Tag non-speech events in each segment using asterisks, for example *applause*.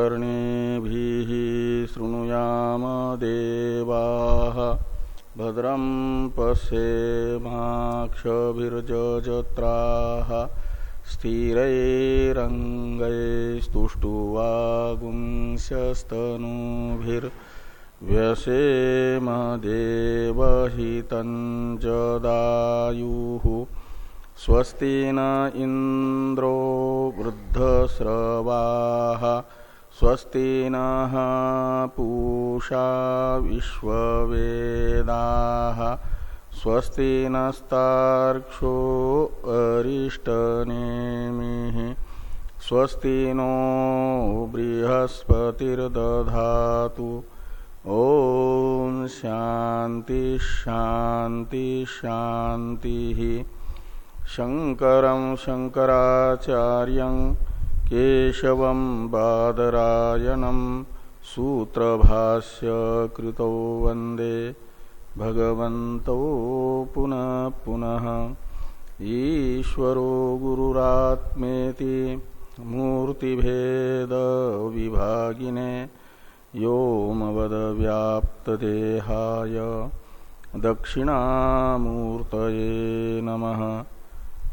कर्णेभिः शृणुयाम देवाः। भद्रं पश्येमाक्षभिर्जत्राः स्थिरैरङ्गैस्तुष्टुवागुंशस्तनूभिर्व्यसेम देवहितं जदायुः स्वस्ति न इंद्रो वृद्धस्रवा स्वस्ति नः पूषा विश्ववेदा स्वस्ति नस्तार्क्षो अरिष्टनेमिः स्वस्ति नो बृहस्पतिर्दधातु। ॐ शान्ति शान्ति शान्तिः। शंकर शंकराचार्य केशव बादरायणम सूत्रभाष्य कृतो वंदे भगवत पुनः पुनः। ईश्वरो गुरुरात्मेति मूर्तिभेद विभागिने व्योमवदव्याप्तदेहाय दक्षिणामूर्तये नमः।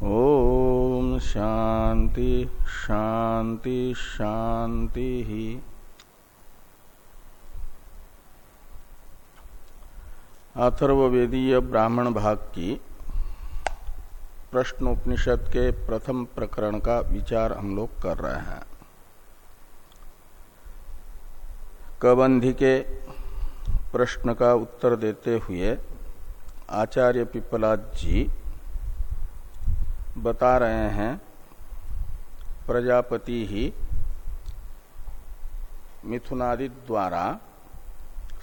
ओम शांति शांति शांति ही। अथर्वेदीय ब्राह्मण भाग की प्रश्नोपनिषद के प्रथम प्रकरण का विचार हम लोग कर रहे हैं। कबंधी के प्रश्न का उत्तर देते हुए आचार्य पिपलाद जी बता रहे हैं, प्रजापति ही मिथुनादि द्वारा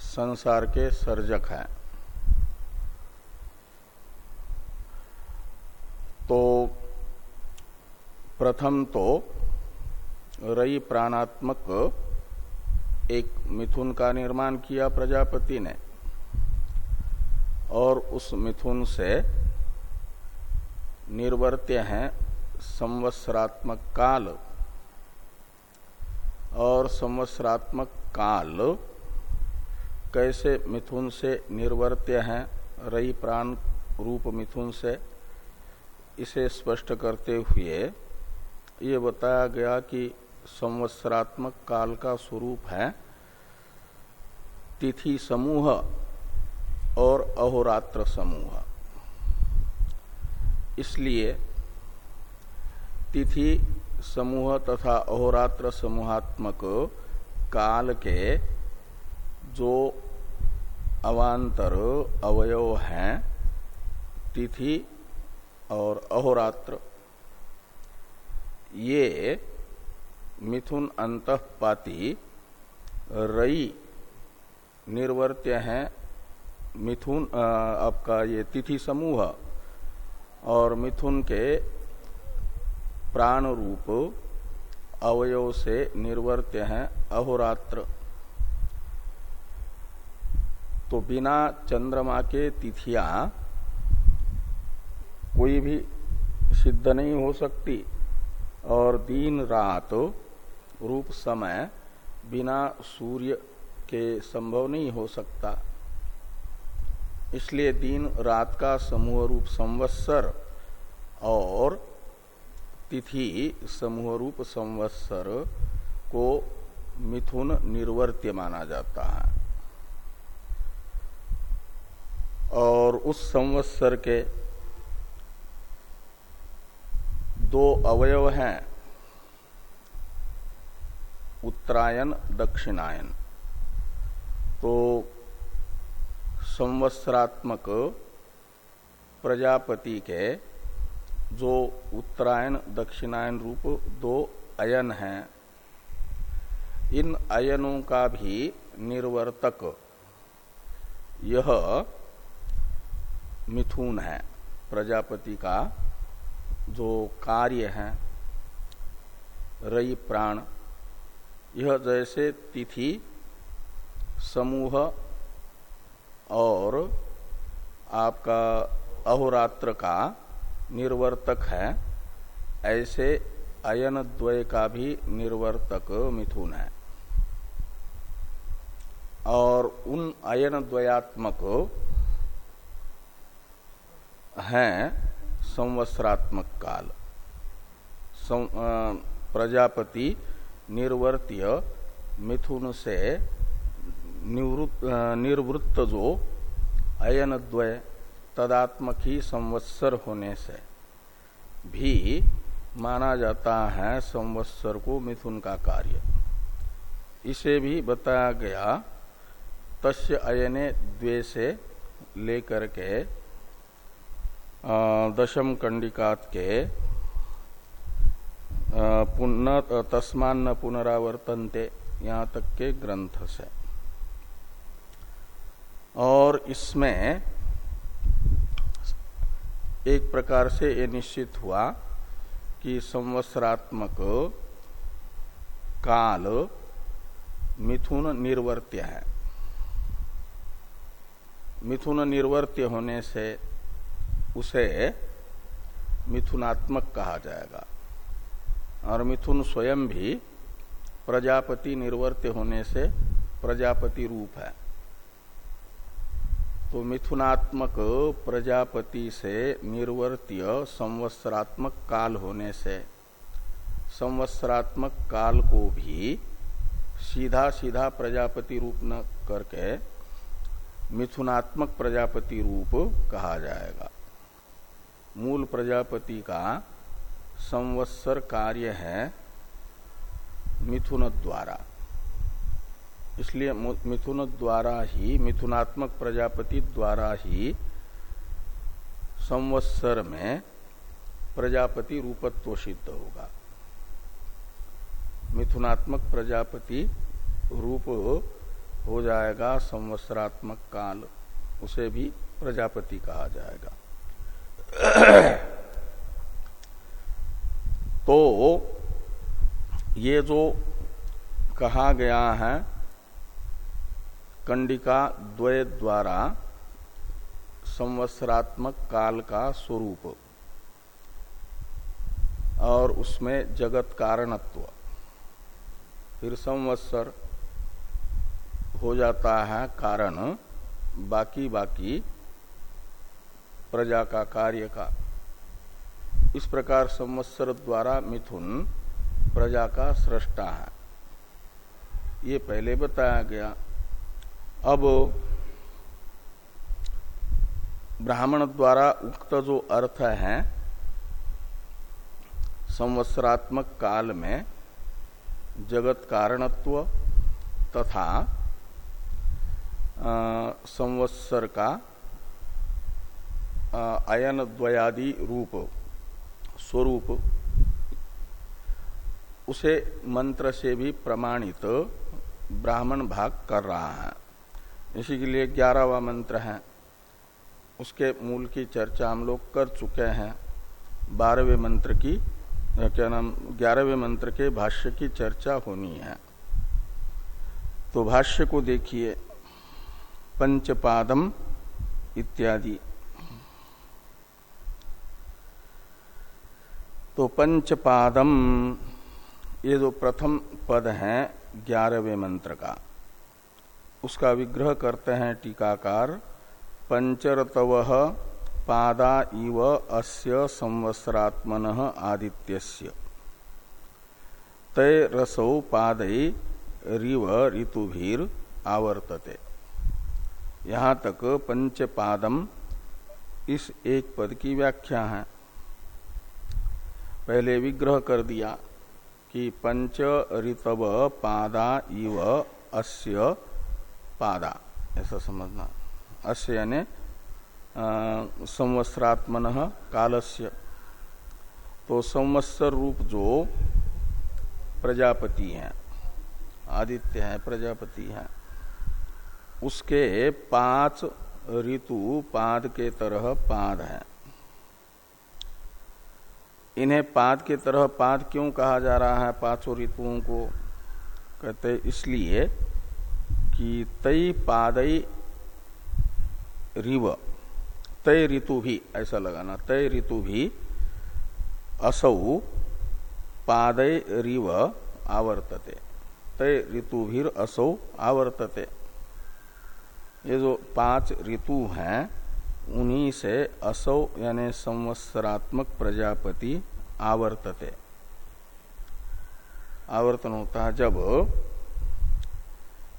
संसार के सर्जक हैं। तो प्रथम तो रई प्राणात्मक एक मिथुन का निर्माण किया प्रजापति ने, और उस मिथुन से निर्वर्त्य है संवत्सरात्मक काल और संवत्सरात्मक काल कैसे मिथुन से निर्वर्त्य है रही प्राण रूप मिथुन से, इसे स्पष्ट करते हुए ये बताया गया कि संवत्सरात्मक काल का स्वरूप है तिथि समूह और अहोरात्र समूह। इसलिए तिथि समूह तथा अहोरात्र समूहात्मक काल के जो अवांतर अवयव हैं, तिथि और अहोरात्र, ये मिथुन अंतपाती रई निर्वर्त्य हैं, मिथुन आपका ये तिथि समूह और मिथुन के प्राण रूप अवयव से निर्वर्त्य हैं अहोरात्र। तो बिना चंद्रमा के तिथियाँ कोई भी सिद्ध नहीं हो सकती और दिन रात रूप समय बिना सूर्य के संभव नहीं हो सकता। इसलिए दिन रात का समूह रूप संवत्सर और तिथि समूह रूप संवत्सर को मिथुन निर्वर्त्य माना जाता है। और उस संवत्सर के दो अवयव हैं, उत्तरायण, दक्षिणायन। तो संवत्सरात्मक प्रजापति के जो उत्तरायण, दक्षिणायन रूप दो अयन हैं, इन अयनों का भी निर्वर्तक यह मिथुन है, प्रजापति का जो कार्य है, रई प्राण, यह जैसे तिथि, समूह और आपका अहोरात्र का निर्वर्तक है, ऐसे अयन द्वय का भी निर्वर्तक मिथुन है। और उन अयन द्वयात्मक हैं संवत्सरात्मक काल। प्रजापति निर्वर्त्य मिथुन से निर्वृत्त जो अयन द्वय तदात्मक ही संवत्सर होने से। भी माना जाता है संवत्सर को मिथुन का कार्य। इसे भी बताया गया, तस्य अयने द्वे से लेकर के दशम कंडिकात के पुनः तस्मान न पुनरावर्तनते, यहाँ तक के ग्रंथ से। और इसमें एक प्रकार से ये निश्चित हुआ कि संवत्सरात्मक काल मिथुन निर्वर्त्य है। मिथुन निर्वर्त्य होने से उसे मिथुनात्मक कहा जाएगा और मिथुन स्वयं भी प्रजापति निर्वर्त्य होने से प्रजापति रूप है। तो मिथुनात्मक प्रजापति से निर्वर्त्य संवत्सरात्मक काल होने से, संवत्सरात्मक काल को भी सीधा सीधा प्रजापति रूप न करके मिथुनात्मक प्रजापति रूप कहा जाएगा। मूल प्रजापति का संवत्सर कार्य है मिथुन द्वारा। इसलिए मिथुन द्वारा ही, मिथुनात्मक प्रजापति द्वारा ही संवत्सर में प्रजापति रूपत्व सिद्ध होगा। मिथुनात्मक प्रजापति रूप हो जाएगा संवत्सरात्मक काल, उसे भी प्रजापति कहा जाएगा। तो ये जो कहा गया है कंडिका द्वय द्वारा संवत्सरात्मक काल का स्वरूप। और उसमें जगत कारणत्व। फिर संवत्सर हो जाता है कारण, बाकी बाकी प्रजा का कार्य का। इस प्रकार संवत्सर द्वारा मिथुन प्रजा का सृष्टा है। ये पहले बताया गया। अब ब्राह्मण द्वारा उक्त जो अर्थ है, संवत्सरात्मक काल में जगत कारणत्व तथा संवत्सर का अयन द्वयादि रूप, स्वरूप, उसे मंत्र से भी प्रमाणित ब्राह्मण भाग कर रहा है। इसी के लिए ग्यारहवा मंत्र है। उसके मूल की चर्चा हम लोग कर चुके हैं। बारहवें मंत्र की क्या नाम, ग्यारहवें मंत्र के भाष्य की चर्चा होनी है। तो भाष्य को देखिए। पंचपादम इत्यादि। तो पंचपादम, ये जो प्रथम पद है, ग्यारहवें मंत्र का। उसका विग्रह करते हैं टीकाकार। पंचरतव पादा इव अस्य संवत्सरात्मन आदित्यस्य। तय रसौ पादय रिव ऋतुभीर आवर्तते। यहाँ तक पंचपादम इस एक पद की व्याख्या है। पहले विग्रह कर दिया कि पंच ऋतव पादा इव अस्य पादा, ऐसा समझना। अस्य यानी संवत्सरात्मन कालस्य। तो संवत्सर रूप जो प्रजापति हैं, आदित्य है, प्रजापति है, उसके पाँच ऋतु पाद के तरह पाद हैं। इन्हें पाद के तरह पाद क्यों कहा जा रहा है? पाँचों ऋतुओं को कहते इसलिए कि तई पादई रिव तय ऋतु भी, ऐसा लगाना तय ऋतु भी असौ पादय रिव आवर्तते तय ऋतुभिर असौ आवर्तते। ये जो पाँच ऋतु हैं, उन्हीं से असौ यानी संवत्सरात्मक प्रजापति आवर्तते। आवर्तन होता है जब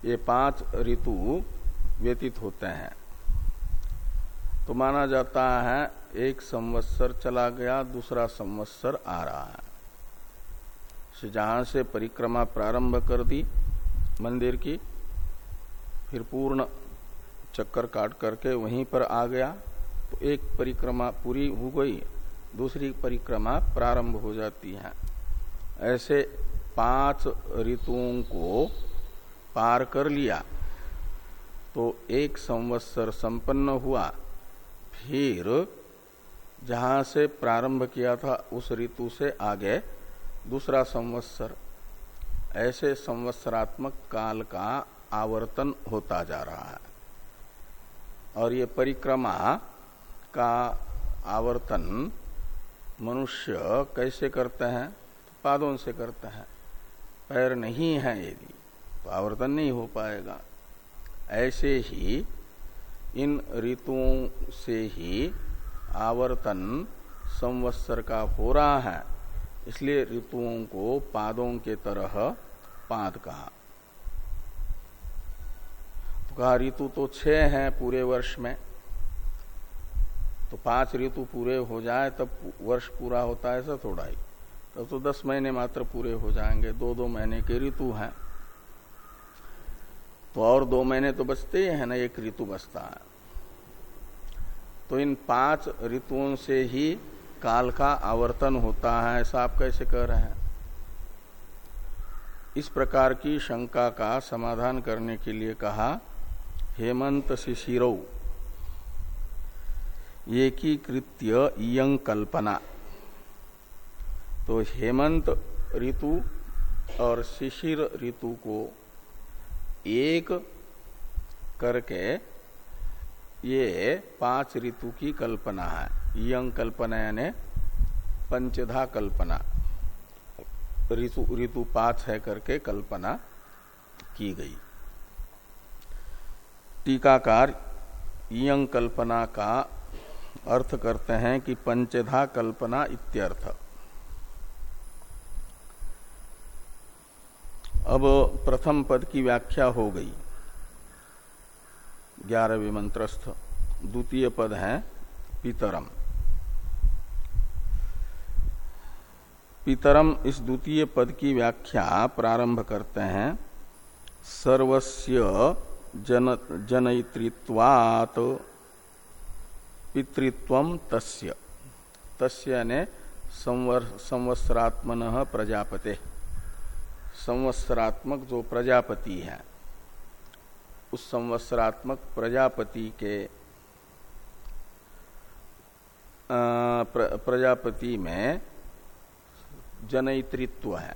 ये पाँच ऋतु व्यतीत होते हैं। तो माना जाता है, एक संवत्सर चला गया, दूसरा संवत्सर आ रहा है। जहाँ से परिक्रमा प्रारंभ कर दी मंदिर की, फिर पूर्ण चक्कर काट करके वहीं पर आ गया तो एक परिक्रमा पूरी हो गई, दूसरी परिक्रमा प्रारंभ हो जाती है। ऐसे पाँच ऋतुओं को पार कर लिया तो एक संवत्सर संपन्न हुआ। फिर जहाँ से प्रारंभ किया था, उस ऋतु से आगे दूसरा संवत्सर। ऐसे संवत्सरात्मक काल का आवर्तन होता जा रहा है। और ये परिक्रमा का आवर्तन मनुष्य कैसे करते हैं? पादों से करते हैं। पैर नहीं है यदि तो आवर्तन नहीं हो पाएगा। ऐसे ही इन ऋतुओं से ही आवर्तन संवत्सर का हो रहा है। इसलिए ऋतुओं को पादों के तरह पाद कहा। तो कहा, ऋतु तो छह हैं पूरे वर्ष में। तो पाँच ऋतु पूरे हो जाए तब वर्ष पूरा होता है ऐसा थोड़ा ही। तब तो दस महीने मात्र पूरे हो जाएँगे। दो दो महीने के ऋतु हैं। तो और दो महीने तो बचते ही है ना, एक ऋतु बचता है। तो इन पाँच ऋतुओं से ही काल का आवर्तन होता है, ऐसा आप कैसे कह रहे हैं? इस प्रकार की शंका का समाधान करने के लिए कहा, हेमंत शिशिरौ। एकीकृत्य कल्पना। तो हेमंत ऋतु और शिशिर ऋतु को एक करके ये पाँच ऋतु की कल्पना है। यंग कल्पना यानी पंचधा कल्पना। ऋतु ऋतु पाँच है करके कल्पना की गई। टीकाकार यंग कल्पना का अर्थ करते हैं कि पंचधा कल्पना इत्यर्थ। अब प्रथम पद की व्याख्या हो गई। ग्यारहवीं मंत्रस्थ, द्वितीय पद है पितरम। पितरम इस द्वितीय पद की व्याख्या प्रारंभ करते हैं। सर्वस्य जन, जनयित्रित्वात, पितृत्व तस्य। तस्य ने संवत्सरात्मन प्रजापते। संवत्सरात्मक जो प्रजापति है, उस संवत्सरात्मक प्रजापति के प्रजापति में जनयित्रित्व है।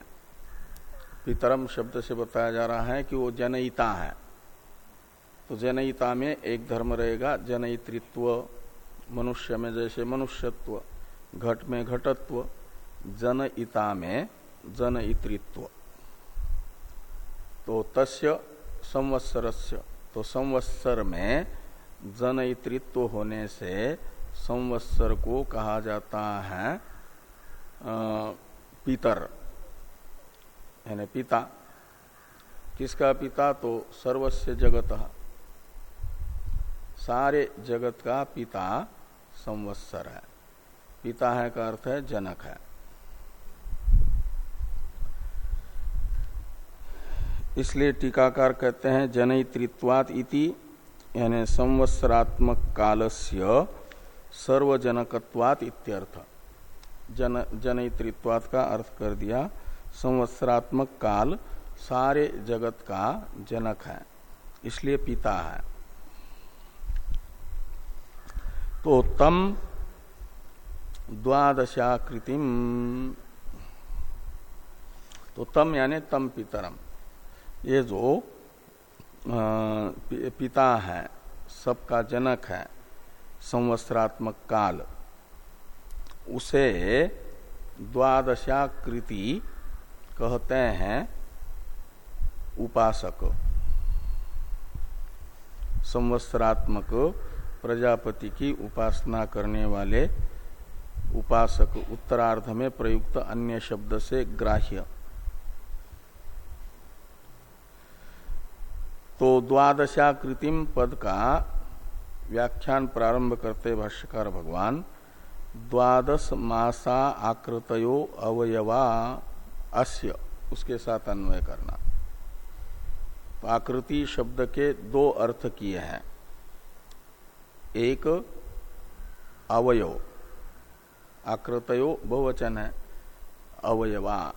पितरम शब्द से बताया जा रहा है कि वो जनयिता है। तो जनयिता में एक धर्म रहेगा जनयित्रित्व मनुष्य में जैसे मनुष्यत्व, घट में घटत्व जनयिता में जनयित्रित्व तो तस्य संवत्सरस्य तो संवत्सर में जनयित्रित्व होने से संवत्सर को कहा जाता है पितर। यानी पिता। किसका पिता? तो सर्वस्व जगत। सारे जगत का पिता संवत्सर है। पिता है का अर्थ है जनक है। इसलिए टीकाकार कहते हैं जनयित्रित्वात इति, यानी संवत्सरात्मक कालस्य सर्वजनकत्वात इत्यर्थ। जन जनयित्रित्वात का अर्थ कर दिया, संवत्सरात्मक काल सारे जगत का जनक है, इसलिए पिता है। तो तम द्वादशाकृतिम। तो तम यानी तम पितरम। ये जो पिता है, सबका जनक है, संवत्सरात्मक काल, उसे द्वादशाकृति कहते हैं उपासक। संवत्सरात्मक प्रजापति की उपासना करने वाले उपासक उत्तरार्ध में प्रयुक्त अन्य शब्द से ग्राह्य। तो द्वादशाकृतिम पद का व्याख्यान प्रारंभ करते भाष्यकार भगवान, द्वादश मासा आकृतयो अवयवा, अस्य, उसके साथ अन्वय करना। तो आकृति शब्द के दो अर्थ किए हैं। एक, अवयव। आकृतयो बहुवचन है, अवयवा।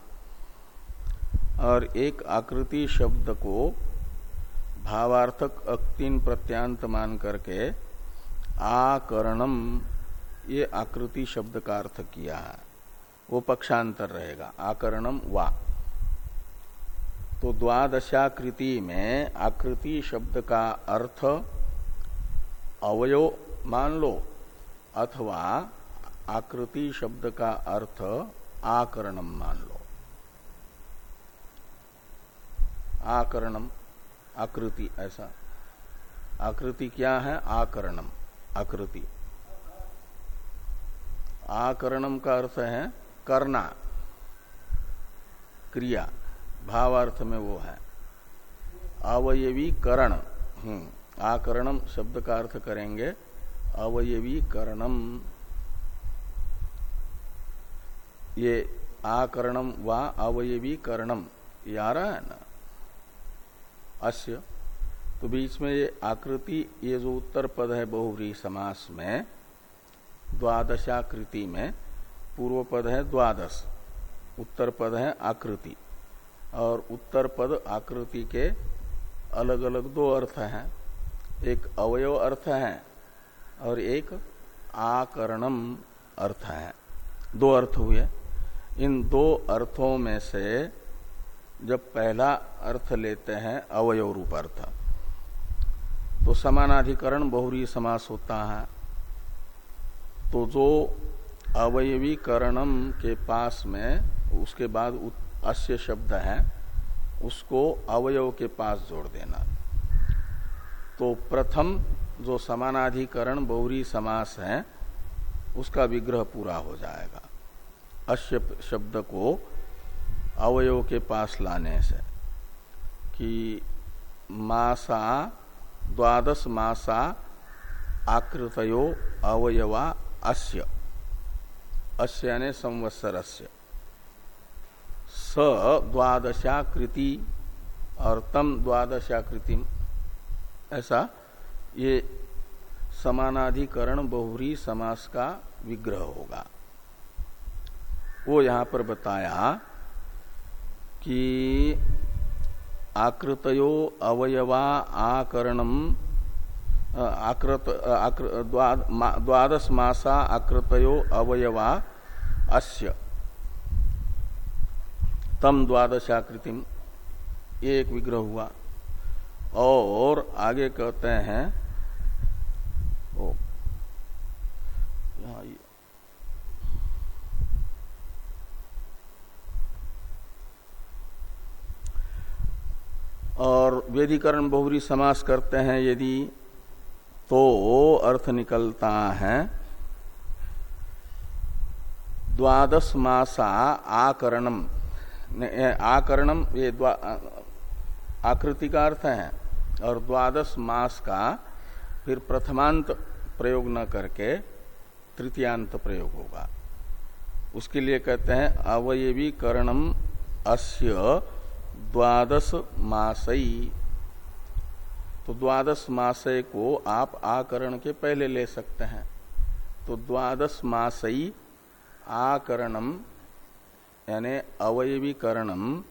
और एक आकृति शब्द को भावार्थक अक्तिन प्रत्यांत मान करके आकरणम, ये आकृति शब्द का अर्थ किया है। वो पक्षांतर रहेगा। आकरणम वा। तो द्वादशाकृति में आकृति शब्द का अर्थ अवयव मान लो, अथवा आकृति शब्द का अर्थ आकरणम मान लो। आकरणम। आकृति, ऐसा। आकृति क्या है? आकरणम। आकृति। आकरणम का अर्थ है करना। क्रिया। भावार्थ में वो है। अवयवी करण। हम्म। आकरणम शब्द का अर्थ करेंगे अवयवी करणम। ये आकरणम व अवयवी करणम। ये आ रहा है ना? अस्य। तो बीच में ये आकृति, ये जो उत्तर पद है बहुव्री समास में, द्वादशाकृति में, पूर्व पद है द्वादश, उत्तर पद है आकृति। और उत्तर पद आकृति के अलग अलग दो अर्थ हैं। एक अवयव अर्थ है और एक आकरणम अर्थ है। दो अर्थ हुए। इन दो अर्थों में से जब पहला अर्थ लेते हैं अवयव रूप अर्थ तो समानाधिकरण बहुरी समास होता है। तो जो अवयवीकरणम के पास में उसके बाद अस्य शब्द है, उसको अवयव के पास जोड़ देना। तो प्रथम जो समानाधिकरण बहुरी समास है, उसका विग्रह पूरा हो जाएगा। अश्य शब्द को अवयव के पास लाने से कि मासा, द्वादश मासा आकृतयो अवयवा अस्य। अस्य यानी संवत्सरस्य। स द्वादशाकृति और तम द्वादशाकृति। ऐसा ये समानाधिकरण बहुरी समास का विग्रह होगा। वो यहाँ पर बताया कि आकृतयो अवयवा आकरणम आकृत द्वादश मासा आकृतयो अवयवा अस्य। तम द्वादशाकृतिम एक विग्रह हुआ। और आगे कहते हैं, ओ और वेदीकरण बहुरी समास करते हैं यदि तो अर्थ निकलता है। द्वादश मासा आकरणम आकरणम, ये आकृति का अर्थ है। और द्वादश मास का फिर प्रथमांत प्रयोग न करके तृतीयांत प्रयोग होगा। उसके लिए कहते हैं अवयवी करणम अस्य द्वादश मासई। तो द्वादश मासय को आप आकरण के पहले ले सकते हैं। तो द्वादश मासई आकरणम, यानी अवयवीकरणम,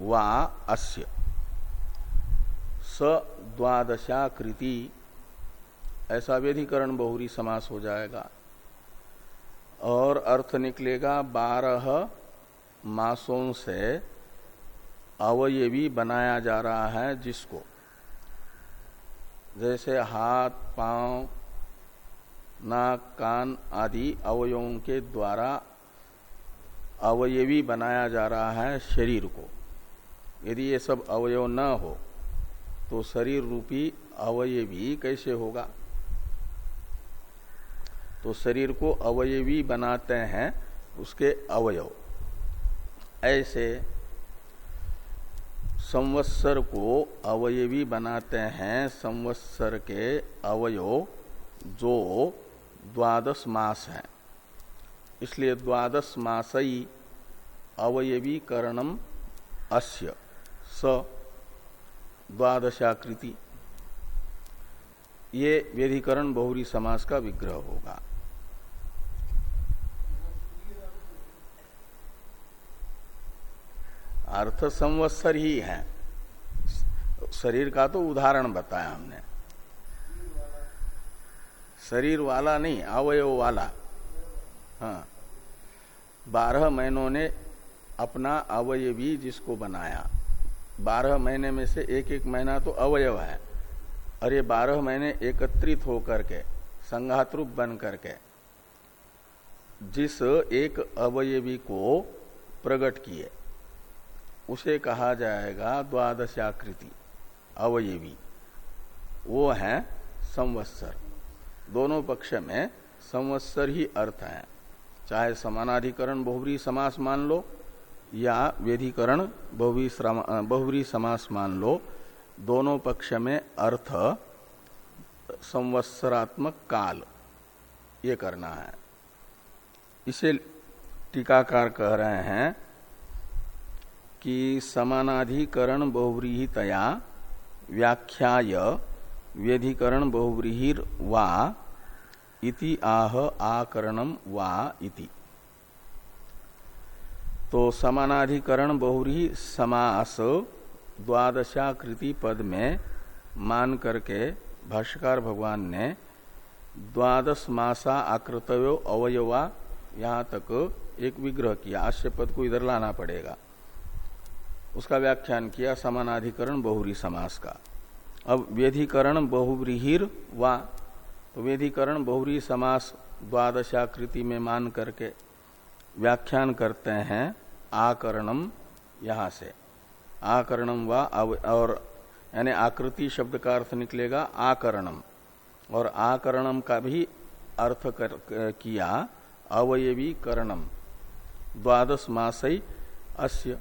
वा अस्य। स द्वादशाकृति, ऐसा व्यधिकरण बहुरी समास हो जाएगा। और अर्थ निकलेगा बारह मासों से अवयवी बनाया जा रहा है जिसको। जैसे हाथ, पाँव, नाक, कान आदि अवयवों के द्वारा अवयवी बनाया जा रहा है शरीर को। यदि ये सब अवयव न हो तो शरीर रूपी अवयवी कैसे होगा? तो शरीर को अवयवी बनाते हैं उसके अवयव। ऐसे संवत्सर को अवयवी बनाते हैं। संवत्सर के अवयव जो द्वादश मास है। इसलिए द्वादश मासई अवयवीकरणम अस्य स द्वादशाकृति। ये व्यधिकरण बहुरी समास का विग्रह होगा। अर्थ संवत्सर ही है। शरीर का तो उदाहरण बताया हमने। शरीर वाला नहीं, अवयव वाला। हाँ। बारह महीनों ने अपना अवयवी जिसको बनाया। बारह महीने में से एक एक महीना तो अवयव है। और ये बारह महीने एकत्रित होकर के संघात रूप बन करके जिस एक अवयवी को प्रकट किए। उसे कहा जाएगा द्वादशाकृति, अवयवी। वो है संवत्सर। दोनों पक्ष में संवत्सर ही अर्थ है। चाहे समानाधिकरण बहुवरी समास मान लो, या वेधिकरण बहुवरी समास मान लो, दोनों पक्ष में अर्थ संवत्सरात्मक काल, ये करना है। इसे टीकाकार कह रहे हैं कि समानाधिकरण बहुव्रीहितया व्याख्याय व्यधिकरण बहुव्रीहिर वा इति आह आकरणम वा इति। तो समानाधिकरण बहुरी समास द्वादशाकृति पद में मान करके भाष्यकार भगवान ने द्वादश मासा आकृतव्यो अवयवा यहाँ तक एक विग्रह किया। आश्य पद को इधर लाना पड़ेगा। उसका व्याख्यान किया समानाधिकरण बहुरी समास का। अब व्यधिकरण बहुव्रीहिर वा तो वेधिकरण बहुरी समास द्वादशाकृति में मान करके व्याख्यान करते हैं आकरणम यहाँ से। आकरणम व और यानी आकृति शब्द का अर्थ निकलेगा आकरणम। और आकरणम का भी अर्थ कर, किया अवयवी करणम। द्वादश मासई अस्य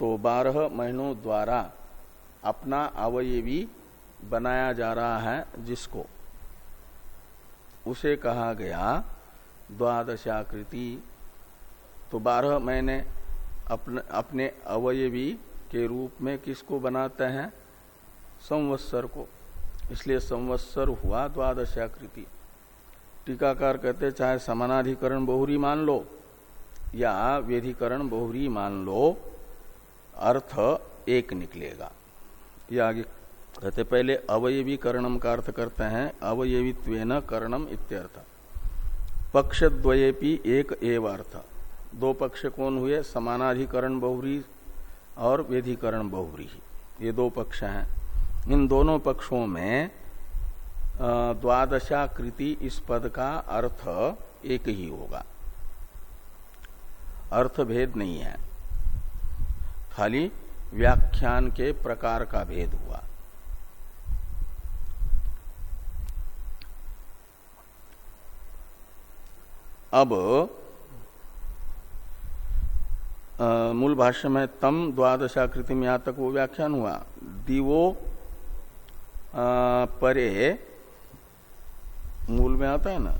तो बारह महीनों द्वारा अपना अवयवी बनाया जा रहा है जिसको। उसे कहा गया द्वादशाकृति। तो बारह महीने अपने अपने अवयवी के रूप में किसको बनाते हैं? संवत्सर को। इसलिए संवत्सर हुआ द्वादशाकृति। टीकाकार कहते चाहे समानाधिकरण बहुरी मान लो या वेधिकरण बहुरी मान लो अर्थ एक निकलेगा। यह आगे कहते, पहले अवयवी अवयवीकरणम का अर्थ करते हैं अवयवित्व करणम इत्यर्थ। पक्ष द्वयेपी एक एव अर्थ। दो पक्ष कौन हुए? समानाधिकरण बहुरी और वेधिकरण बहुरी। ये दो पक्ष हैं। इन दोनों पक्षों में द्वादशाकृति इस पद का अर्थ एक ही होगा। अर्थ भेद नहीं है। खाली व्याख्यान के प्रकार का भेद हुआ। अब मूल भाष्य में तम द्वादशाकृति में यहाँ तक वो व्याख्यान हुआ। दिवो आ, परे मूल में आता है ना?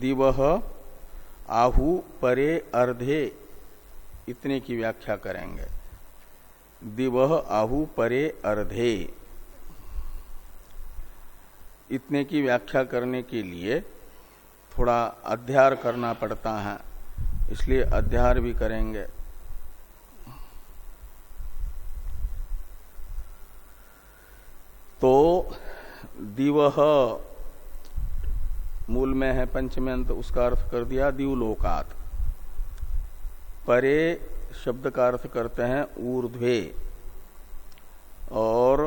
दिव आहु परे अर्धे इतने की व्याख्या करेंगे। दिव आहु परे अर्धे। इतने की व्याख्या करने के लिए थोड़ा अध्यार करना पड़ता है, इसलिए अध्यार भी करेंगे। तो दिवह मूल में है पंचमे, अंत उसका अर्थ कर दिया, दिवलोकात। परे शब्द का अर्थ करते हैं ऊर्ध्वे। और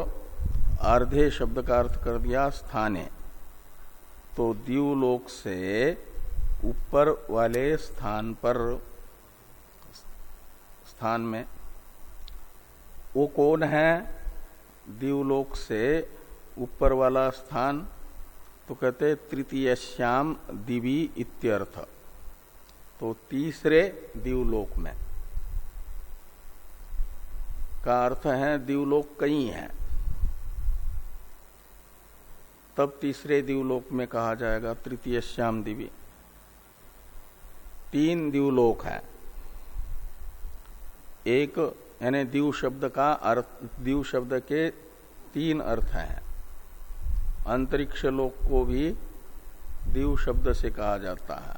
अर्धे शब्द का अर्थ कर दिया स्थाने। तो दीवलोक से ऊपर वाले स्थान पर, स्थान में, वो कौन है? दीवलोक से ऊपर वाला स्थान तो कहते तृतीय श्याम दिवी इत्यर्थ। तो तीसरे दीवलोक में। का अर्थ है दिवलोक कई हैं। तब तीसरे दीवलोक में कहा जाएगा तृतीय श्याम दिवी। तीन दिवलोक है। एक, यानी दीव शब्द का अर्थ, दीव शब्द के तीन अर्थ हैं। अंतरिक्ष लोक को भी दीव शब्द से कहा जाता है।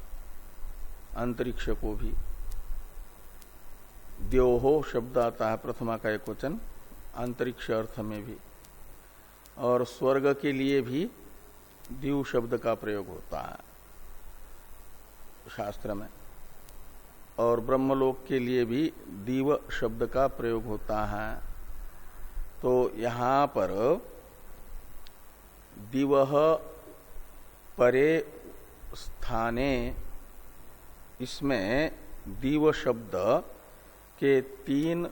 अंतरिक्ष को भी। द्योहो शब्द आता है प्रथमा का एक वचन, अंतरिक्ष अर्थ में भी। और स्वर्ग के लिए भी दीव शब्द का प्रयोग होता है, शास्त्र में। और ब्रह्मलोक के लिए भी दीव शब्द का प्रयोग होता है। तो यहाँ पर दिव परे स्थाने, इसमें दीव शब्द के तीन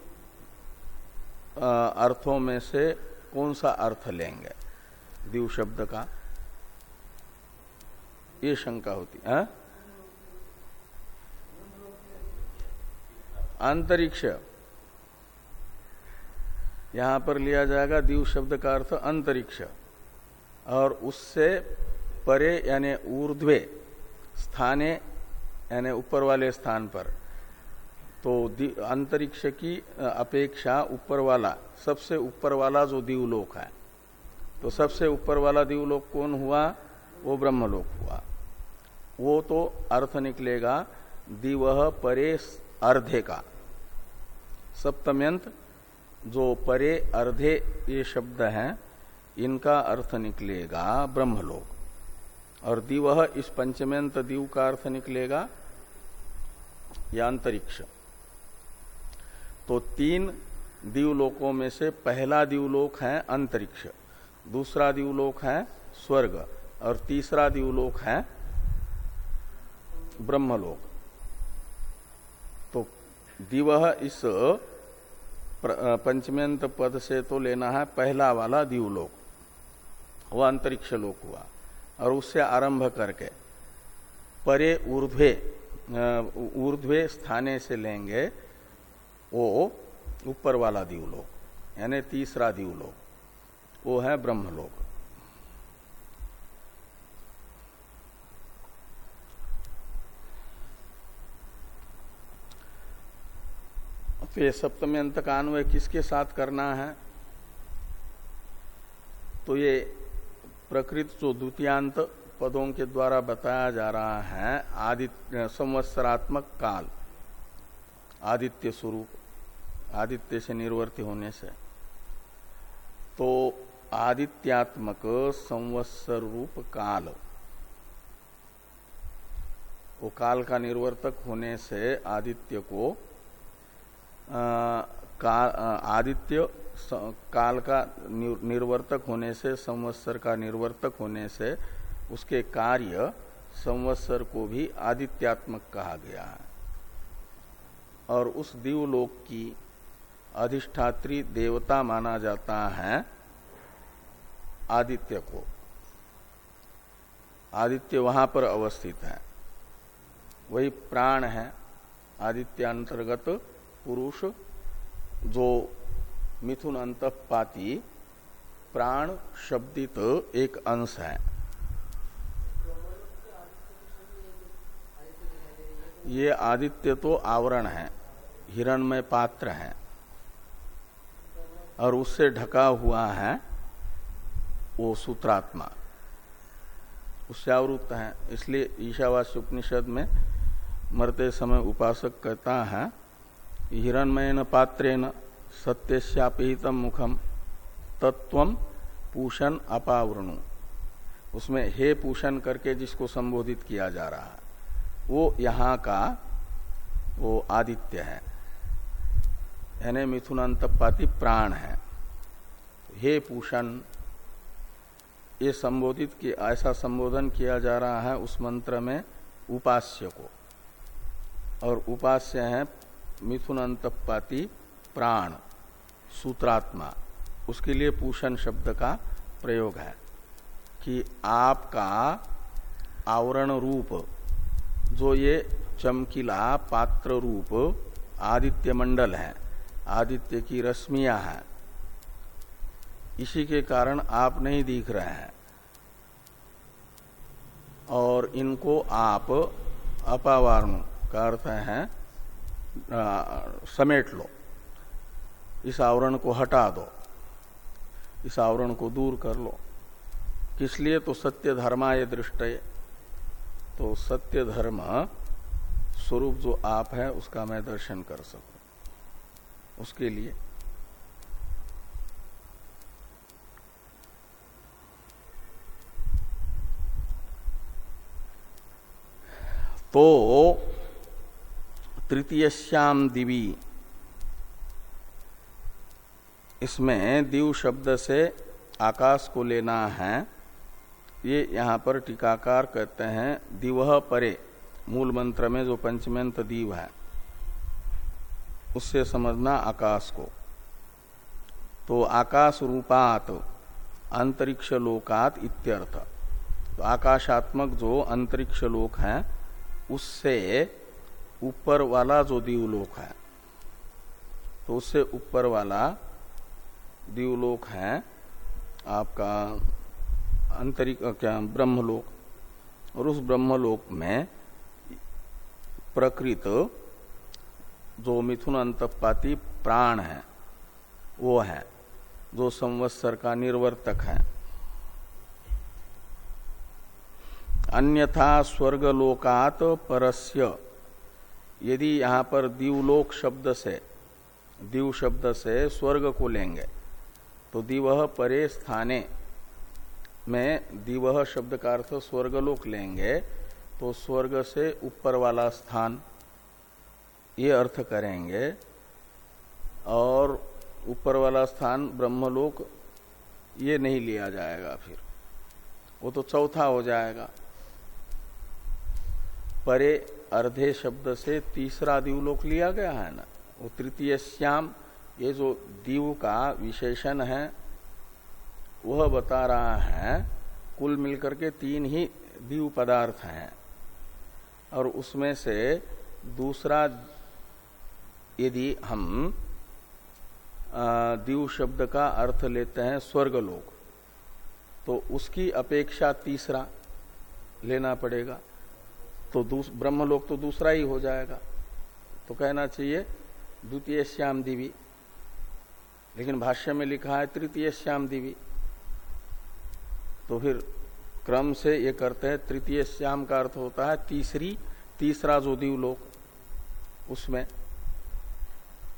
अर्थों में से कौन सा अर्थ लेंगे? दीव शब्द का। ये शंका होती, है? अंतरिक्ष। यहाँ पर लिया जाएगा दीव शब्द का अर्थ अंतरिक्ष। और उससे परे यानी ऊर्ध्वे स्थाने यानी ऊपर वाले स्थान पर तो अंतरिक्ष की अपेक्षा ऊपर वाला सबसे ऊपर वाला जो दीवलोक है। तो सबसे ऊपर वाला दीवलोक कौन हुआ? वो ब्रह्मलोक हुआ। वो तो अर्थ निकलेगा, दिव परे अर्धे का। सप्तम्यंत, जो परे अर्धे ये शब्द हैं, इनका अर्थ निकलेगा ब्रह्मलोक। और दिव इस पंचम्यंत दीव का अर्थ निकलेगा या अंतरिक्ष। तो तीन दीवलोकों में से पहला दीवलोक है अंतरिक्ष, दूसरा दीवलोक है स्वर्ग, और तीसरा दीवलोक है ब्रह्मलोक। तो दिव इस पंचमेंत पद से तो लेना है पहला वाला दीवलोक। वह अंतरिक्ष लोक हुआ, और उससे आरंभ करके परे ऊर्ध्वे ऊर्ध्वे स्थाने से लेंगे वो ऊपर वाला दीवलोक, यानी तीसरा दीवलोक, वो है ब्रह्मलोक। तो ये सप्तमी अंत का अन्वय किसके साथ करना है? तो ये प्रकृत जो द्वितीयांत पदों के द्वारा बताया जा रहा है, आदित्य, संवत्सरात्मक काल, आदित्य स्वरूप। आदित्य से निर्वर्ती होने से। तो आदित्यात्मक संवत्सर रूप काल। वो काल का निर्वर्तक होने से आदित्य को आ, का, आदित्य काल का निर्वर्तक होने से संवत्सर का निर्वर्तक होने से उसके कार्य संवत्सर को भी आदित्यात्मक कहा गया है। और उस दीवलोक की अधिष्ठात्री देवता माना जाता है आदित्य को। आदित्य वहाँ पर अवस्थित है। वही प्राण है आदित्य अंतर्गत पुरुष, जो मिथुन अंतपाती प्राण शब्दित एक अंश है। ये आदित्य तो आवरण है, हिरणमय पात्र है। और उससे ढका हुआ है वो सूत्रात्मा। उससे आवृत्त है। इसलिए ईशावास्य उपनिषद में मरते समय उपासक कहता है हिरणमय न पात्रेन सत्यश्यापित मुखम तत्व पूषण अपावृणु। उसमें हे पूषण करके जिसको संबोधित किया जा रहा है, वो यहाँ का वो आदित्य है। यानी मिथुनांतपाती प्राण है। हे पूषण, ये संबोधित कि, ऐसा संबोधन किया जा रहा है उस मंत्र में उपास्य को। और उपास्य है मिथुन अंतपाती प्राण, सूत्रात्मा। उसके लिए पूषण शब्द का प्रयोग है कि आपका आवरण रूप, जो ये चमकीला पात्र रूप आदित्य मंडल है आदित्य की रश्मियाँ हैं। इसी के कारण आप नहीं दिख रहे हैं। और इनको आप अपावारण का अर्थ है समेट लो। इस आवरण को हटा दो। इस आवरण को दूर कर लो। किस लिए? तो सत्य धर्माय दृष्ट तो सत्य धर्म स्वरूप जो आप है, उसका मैं दर्शन कर सकूँ। उसके लिए। तो तृतीय श्याम दिवी। इसमें दिव शब्द से आकाश को लेना है। ये यहाँ पर टीकाकार कहते हैं दिवह परे। मूल मंत्र में जो पंचमंत दीव है। उससे समझना आकाश को। तो आकाश रूपात, अंतरिक्ष लोकात इत्यर्थ। तो आकाशात्मक जो अंतरिक्ष लोक है, उससे ऊपर वाला जो दीवलोक है तो उससे ऊपर वाला दीवलोक है आपका अंतरिक, क्या, ब्रह्मलोक। और उस ब्रह्मलोक में प्रकृत जो मिथुन अंतपाती प्राण है, वो है। जो संवत्सर का निर्वर्तक है। अन्यथा स्वर्गलोकात परस्य। यदि यहाँ पर दीवलोक शब्द से, दीव शब्द से स्वर्ग को लेंगे तो दिवह परे स्थाने में दिवह शब्द का अर्थ स्वर्गलोक लेंगे तो स्वर्ग से ऊपर वाला स्थान ये अर्थ करेंगे। और ऊपर वाला स्थान ब्रह्मलोक, ये नहीं लिया जाएगा फिर। वो तो चौथा हो जाएगा। परे अर्धे शब्द से तीसरा दीवलोक लिया गया है ना? वो तृतीय श्याम, ये जो दीव का विशेषण है, वह बता रहा है, कुल मिलकर के तीन ही दीव पदार्थ हैं। और उसमें से दूसरा यदि हम दीव शब्द का अर्थ लेते हैं स्वर्गलोक तो उसकी अपेक्षा तीसरा लेना पड़ेगा। तो ब्रह्मलोक तो दूसरा ही हो जाएगा। तो कहना चाहिए, द्वितीय श्याम दिवी। लेकिन भाष्य में लिखा है, तृतीय श्याम दिवी। तो फिर क्रम से ये करते हैं, तृतीय श्याम का अर्थ होता है तीसरी, तीसरा जो दीवलोक, उसमें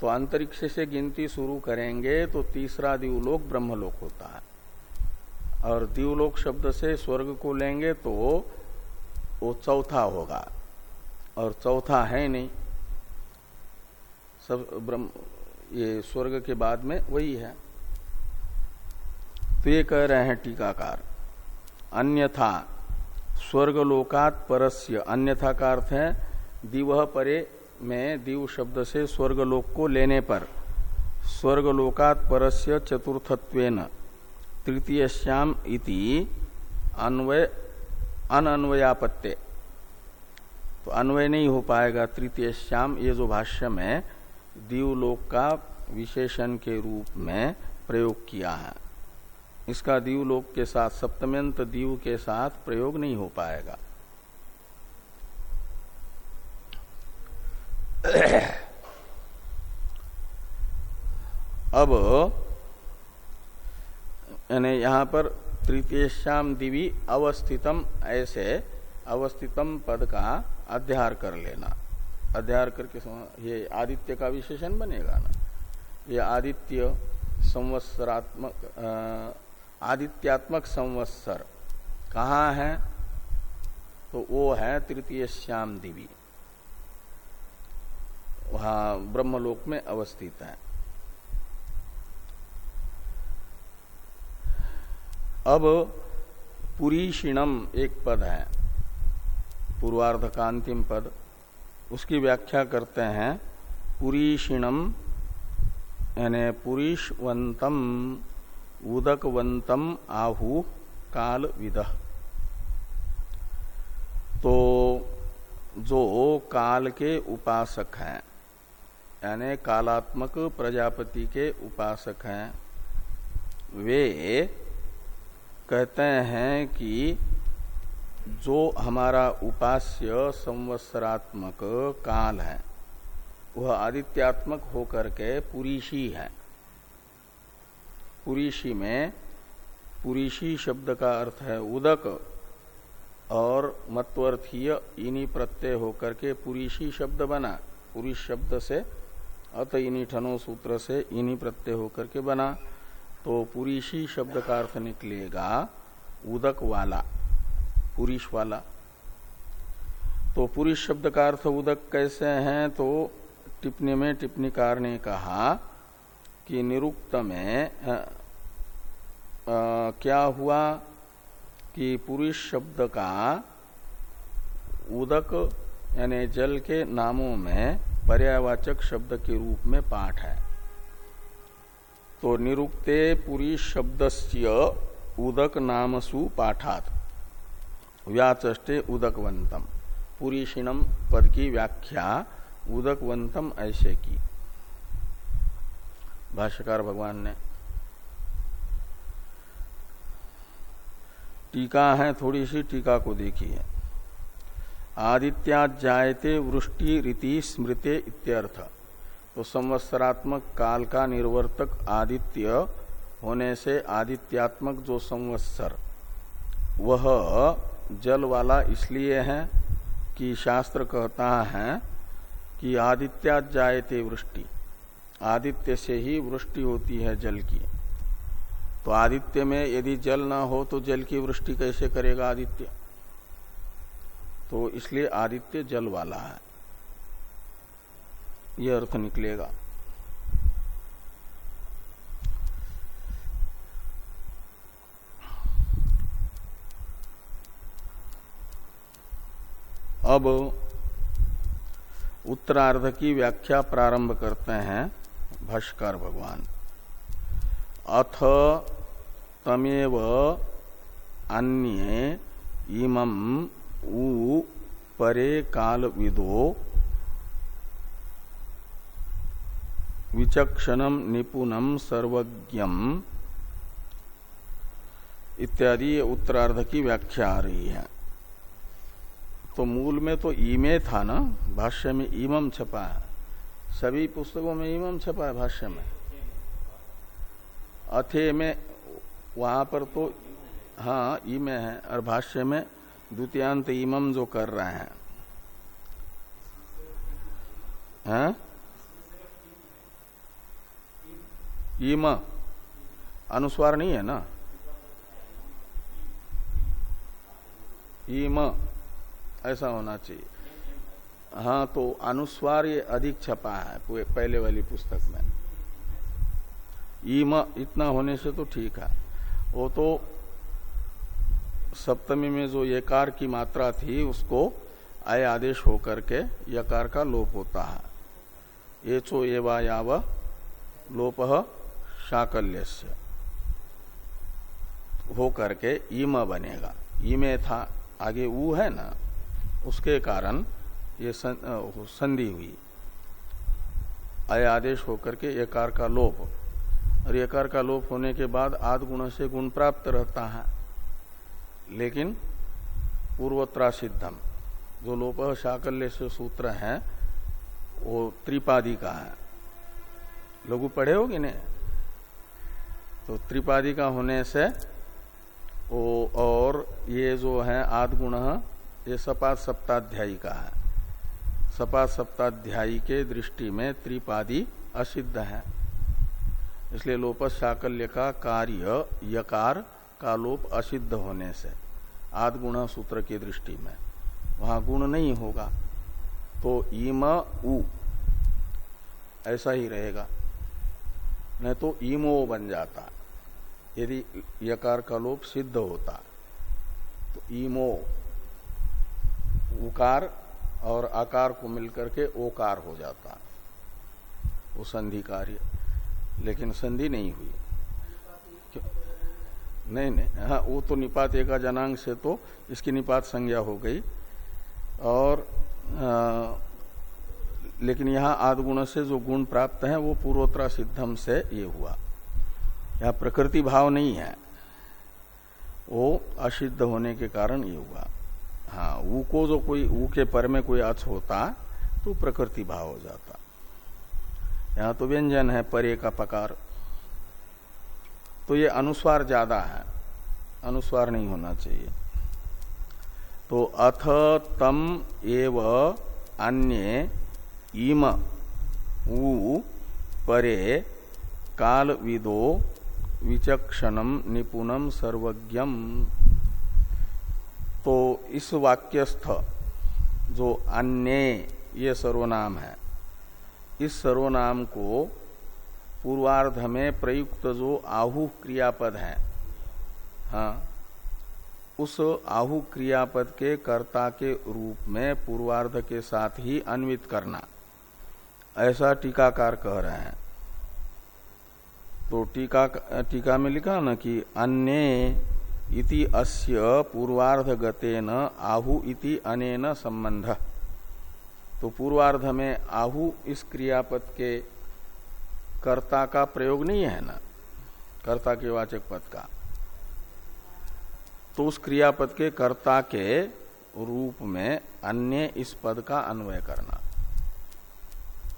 तो अंतरिक्ष से गिनती शुरू करेंगे तो तीसरा दीवलोक ब्रह्मलोक होता है। और दीवलोक शब्द से स्वर्ग को लेंगे तो वो चौथा होगा। और चौथा है नहीं। सब ब्रह्म, ये स्वर्ग के बाद में वही है। तो ये कह रहे हैं टीकाकार, अन्यथा स्वर्गलोकात परस्य, अन्यथा का अर्थ है दिवह परे में दीव शब्द से स्वर्गलोक को लेने पर स्वर्गलोकात परस्य चतुर्थत्वेन तृतीय श्याम इति अन्वय अनन्वयापत्य तो अन्वय नहीं हो पाएगा तृतीय श्याम ये जो भाष्य में दीवलोक का विशेषण के रूप में प्रयोग किया है। इसका दीवलोक के साथ, सप्तम्यंत दीव के साथ प्रयोग नहीं हो पाएगा। *coughs* अब, यानी यहाँ पर तृतीय श्याम दिवी अवस्थितम, ऐसे अवस्थितम पद का अध्यार कर लेना। अध्यार करके ये आदित्य का विशेषण बनेगा ना। ये आदित्य संवत्सरात्मक आदित्यात्मक संवत्सर। कहाँ है? तो वो है तृतीय श्याम देवी। वहाँ ब्रह्मलोक में अवस्थित है। अब पुरीषिणम एक पद है। पूर्वार्ध का अंतिम पद। उसकी व्याख्या करते हैं। पुरीषिणम, यानी पुरीषवंतम, उदकवंतम, आहु काल विद तो जो काल के उपासक हैं। यानी कालात्मक प्रजापति के उपासक हैं। वे कहते हैं कि जो हमारा उपास्य संवत्सरात्मक काल है, वह आदित्यात्मक होकर के पुरीशी है। पुरीशी में पुरीशी शब्द का अर्थ है उदक और मत्वर्थीय इनी प्रत्यय होकर के पुरीशी शब्द बना। पुरुष शब्द से अत इनी ठनो सूत्र से इनी प्रत्यय होकर के बना। तो पुरीशी शब्द का अर्थ निकलेगा उदक वाला पुरुष वाला। तो पुरुष शब्द का अर्थ उदक कैसे हैं? तो टिप्पणी में टिप्पणीकार ने कहा कि निरुक्त में आ, आ, क्या हुआ कि पुरुष शब्द का उदक यानी जल के नामों में पर्यावाचक शब्द के रूप में पाठ है। तो निरुक्ते पुरुष शब्दस्य उदक नामसु पाठात। व्याचे उदकवंतम पुरीषिणम पद की व्याख्या उदकवंतम ऐसे की। भाष्यकार भगवान ने टीका है, थोड़ी सी टीका को देखिए। आदित्या जायते वृष्टि रीति स्मृते इत्यर्थ। तो संवत्सरात्मक काल का निर्वर्तक आदित्य होने से आदित्यात्मक जो संवत्सर, वह जल वाला इसलिए है कि शास्त्र कहता है कि आदित्या जायते वृष्टि, आदित्य से ही वृष्टि होती है जल की। तो आदित्य में यदि जल ना हो तो जल की वृष्टि कैसे करेगा आदित्य? तो इसलिए आदित्य जल वाला है। यह अर्थ निकलेगा। अब उत्तरार्ध की व्याख्या प्रारंभ करते हैं भाष्कर भगवान। अथ तमेव अन्य इमं उ परे काल विदो। विचक्षणम निपुणम सर्वज्ञम। इत्यादि उत्तरार्ध की व्याख्या आ रही है। तो मूल में तो ईमे था ना? भाष्य में ईमम छपा है। सभी पुस्तकों में ईमम छपा है भाष्य में? अथे में, वहाँ पर तो हाँ ईमे है। और भाष्य में द्वितीयांत ईमम जो कर रहे हैं। है? ईम अनुस्वार नहीं है ना? इम। ऐसा होना चाहिए। हाँ तो अनुस्वार ये अधिक छपा है पहले वाली पुस्तक में। इम इतना होने से तो ठीक है। वो तो सप्तमी में जो यकार की मात्रा थी, उसको आय आदेश होकर के यकार का लोप होता है। ये चो एवा याव लोप शाकल्य से हो करके ईम बनेगा। ईमे था, आगे ऊ है ना, उसके कारण ये संधि हुई। अय आदेश होकर के एकार का लोप। और एकार का लोप होने के बाद आद गुण से गुण प्राप्त रहता है। लेकिन पूर्वोत्तरा सिद्धम जो लोप शाकल्य से सूत्र है, वो त्रिपादी का है। लघु पढ़े हो कि नहीं? तो त्रिपादी का होने से वो और ये जो है आद गुण ये सपात सप्ताध्यायी का है। सपात सप्ताध्यायी के दृष्टि में त्रिपादी असिद्ध है। इसलिए लोपस साकल्य का कार्य यकार का लोप असिद्ध होने से आद गुण सूत्र की दृष्टि में, वहाँ गुण नहीं होगा। तो इम उ, ऐसा ही रहेगा। नहीं तो ईमो बन जाता। यदि यकार का लोप सिद्ध होता तो ईमो उकार और आकार को मिलकर के ओकार हो जाता। वो संधि कार्य लेकिन संधि नहीं हुई। नहीं नहीं हाँ वो तो निपात एका जनांग से तो इसकी निपात संज्ञा हो गई। और आ, लेकिन यहाँ आदगुण से जो गुण प्राप्त है वो पूर्वोत्तरा सिद्धम से ये हुआ। यहाँ प्रकृति भाव नहीं है। वो असिद्ध होने के कारण ये हुआ। हाँ ऊ को जो कोई ऊ के पर में कोई अच होता तो प्रकृति भाव हो जाता। यहाँ तो व्यंजन है परे का पकार तो ये अनुस्वार ज़्यादा है। अनुस्वार नहीं होना चाहिए। तो अथ तम एव अन्य इम उ परे काल विदो विचक्षणम निपुणम सर्वज्ञम तो इस वाक्यस्थ जो अन्य, ये सर्वनाम है, इस सर्वनाम को पूर्वार्ध में प्रयुक्त जो आहु क्रियापद है हाँ उस आहु क्रियापद के कर्ता के रूप में पूर्वार्ध के साथ ही अन्वित करना। ऐसा टीकाकार कह रहे हैं। तो टीका टीका में लिखा ना कि अन्य इति अस्य पूर्वार्ध गतेन आहु इति अनेन संबंध। तो पूर्वार्ध में आहु इस क्रियापद के कर्ता का प्रयोग नहीं है ना? कर्ता के वाचक पद का। तो उस क्रियापद के कर्ता के रूप में अन्य इस पद का अन्वय करना।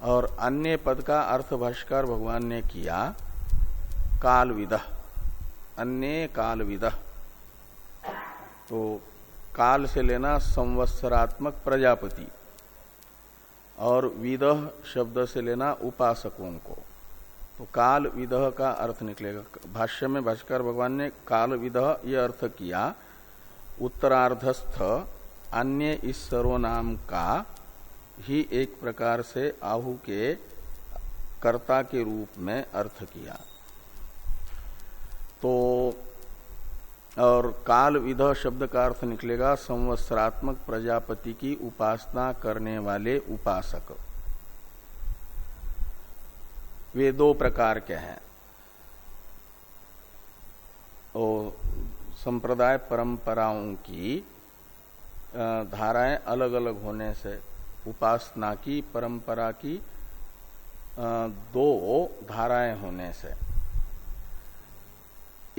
और अन्य पद का अर्थ भाष्कर भगवान ने किया काल विद अन्य काल विद तो काल से लेना संवत्सरात्मक प्रजापति। और विदह शब्द से लेना उपासकों को। तो काल विदह का अर्थ निकलेगा। भाष्य में भाष्कर भगवान ने काल विदह यह अर्थ किया। उत्तरार्धस्थ अन्य इस सर्वनाम का ही एक प्रकार से आहु के कर्ता के रूप में अर्थ किया। तो और काल विध शब्द का अर्थ निकलेगा, संवत्सरात्मक प्रजापति की उपासना करने वाले उपासक। वे दो प्रकार के हैं। और संप्रदाय परंपराओं की धाराएँ अलग अलग होने से, उपासना की, परंपरा की दो धाराएँ होने से।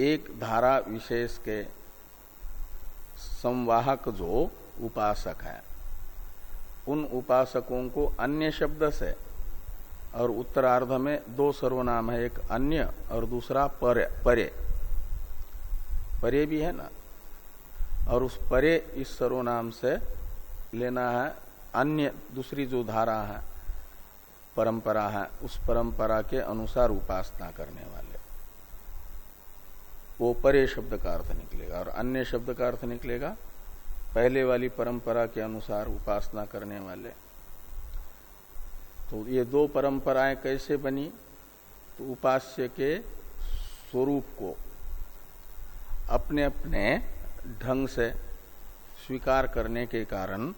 एक धारा विशेष के संवाहक जो उपासक है, उन उपासकों को अन्य शब्द से और उत्तरार्ध में दो सर्वनाम है, एक अन्य और दूसरा परे परे। परे भी है ना? और उस परे इस सर्वनाम से लेना है अन्य, दूसरी जो धारा है, परंपरा है, उस परंपरा के अनुसार उपासना करने वाले। वो परे शब्द का अर्थ निकलेगा और अन्य शब्द का अर्थ निकलेगा, पहले वाली परंपरा के अनुसार उपासना करने वाले। तो ये दो परंपराएँ कैसे बनी? तो उपास्य के स्वरूप को अपने अपने ढंग से स्वीकार करने के कारण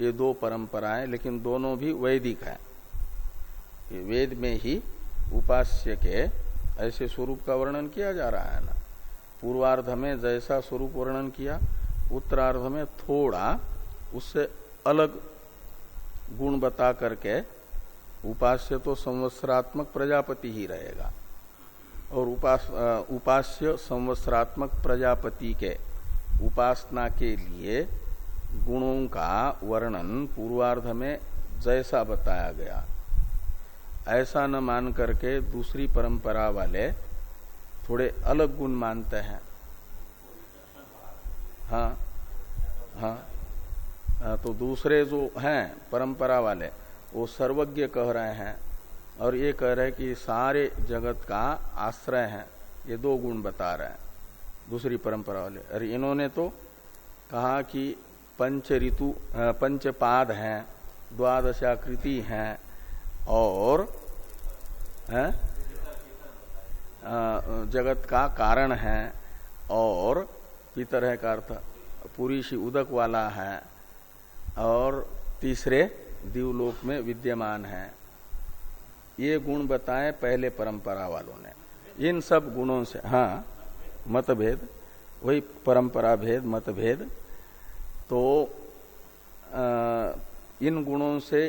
ये दो परंपराएँ, लेकिन दोनों भी वैदिक है। वेद में ही उपास्य के ऐसे स्वरूप का वर्णन किया जा रहा है ना। पूर्वार्ध में जैसा स्वरूप वर्णन किया, उत्तरार्ध में थोड़ा उससे अलग गुण बता करके उपास्य तो संवत्सरात्मक प्रजापति ही रहेगा। और उपास, उपास्य संवत्सरात्मक प्रजापति के उपासना के लिए गुणों का वर्णन पूर्वार्ध में जैसा बताया गया। ऐसा न मान करके दूसरी परंपरा वाले थोड़े अलग गुण मानते हैं। हाँ हाँ। तो दूसरे जो हैं परंपरा वाले वो सर्वज्ञ कह रहे हैं और ये कह रहे हैं कि सारे जगत का आश्रय है। ये दो गुण बता रहे हैं। दूसरी परंपरा वाले। अरे इन्होंने तो कहा कि पंच ऋतु पंचपाद हैं द्वादशाकृति हैं और, है जगत का कारण है और पितर है का अर्थ पूरी सी उदक वाला है और तीसरे दीवलोक में विद्यमान है। ये गुण बताए पहले परंपरा वालों ने। इन सब गुणों से हाँ मतभेद वही परंपरा भेद मतभेद। तो आ, इन गुणों से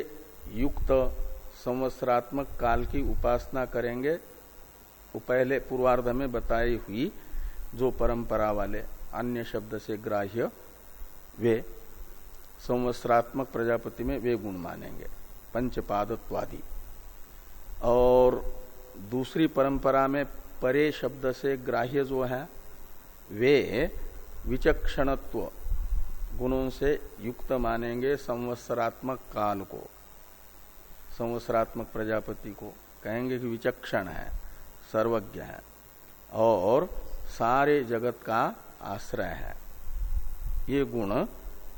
युक्त संवत्सरात्मक काल की उपासना करेंगे। वो पहले पूर्वार्ध में बताई हुई जो परंपरा वाले अन्य शब्द से ग्राह्य वे संवत्सरात्मक प्रजापति में वे गुण मानेंगे, पंचपादत्वादि। और दूसरी परंपरा में परे शब्द से ग्राह्य जो है, वे विचक्षणत्व गुणों से युक्त मानेंगे संवत्सरात्मक काल को। संवत्सरात्मक प्रजापति को कहेंगे कि विचक्षण है, सर्वज्ञ है, और सारे जगत का आश्रय है। ये गुण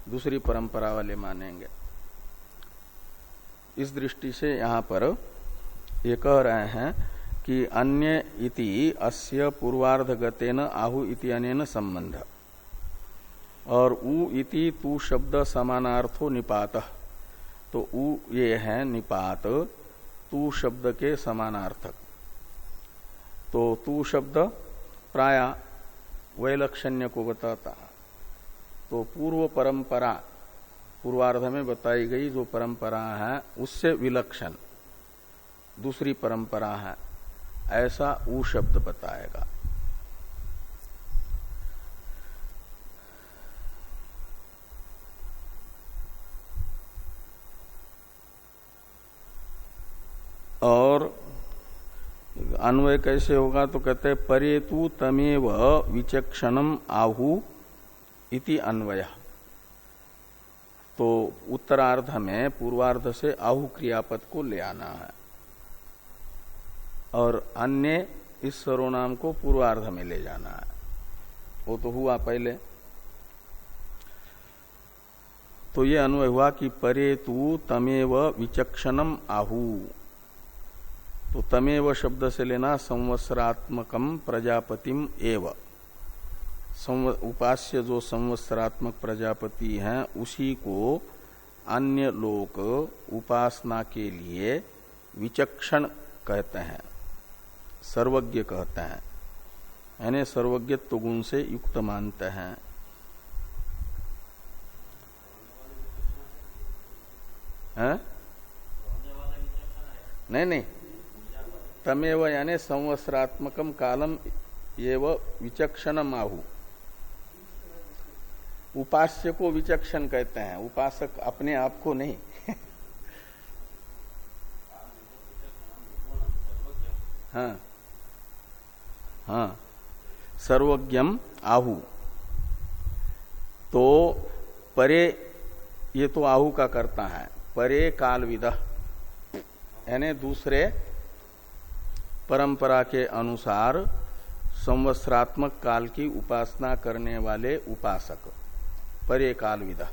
दूसरी परंपरा वाले मानेंगे। इस दृष्टि से यहाँ पर ये कह रहे हैं कि अन्य इति अस्य पूर्वार्ध गतेन आहु इति अनेन संबंध। और उ इति तू शब्द समानार्थो निपात। तो उ ये है निपात, तू शब्द के समानार्थक। तो तू शब्द प्राय वैलक्षण्य को बताता तो पूर्व परंपरा, पूर्वार्ध में बताई गई जो परंपरा है, उससे विलक्षण दूसरी परंपरा है। ऐसा ऊ शब्द बताएगा। और अन्वय कैसे होगा? तो कहते परेतु तमेव विचक्षणम आहु इति अन्वय। तो उत्तरार्ध में पूर्वार्ध से आहु क्रियापद को ले आना है। और अन्य इस सर्वनाम को पूर्वार्ध में ले जाना है। वो तो हुआ पहले। तो ये अन्वय हुआ कि परे तू तमेव विचक्षणम आहू। तो तमेव शब्द से लेना संवत्सरात्मकम प्रजापतिम एव। उपास्य जो संवत्सरात्मक प्रजापति हैं, उसी को अन्य लोक उपासना के लिए विचक्षण कहते हैं, सर्वज्ञ कहते हैं। यानी सर्वज्ञत्व गुण से युक्त मानते हैं। है? नहीं नहीं। तमेव यानी संवत्सरात्मकम कालम एवं विचक्षण आहु उपास्य को विचक्षण कहते हैं, उपासक अपने आप को नहीं। *laughs* हाँ हाँ सर्वज्ञम आहु। तो परे, ये तो आहु का करता है, परे काल विद यानी दूसरे परंपरा के अनुसार संवत्सरात्मक काल की उपासना करने वाले उपासक। परे काल विदा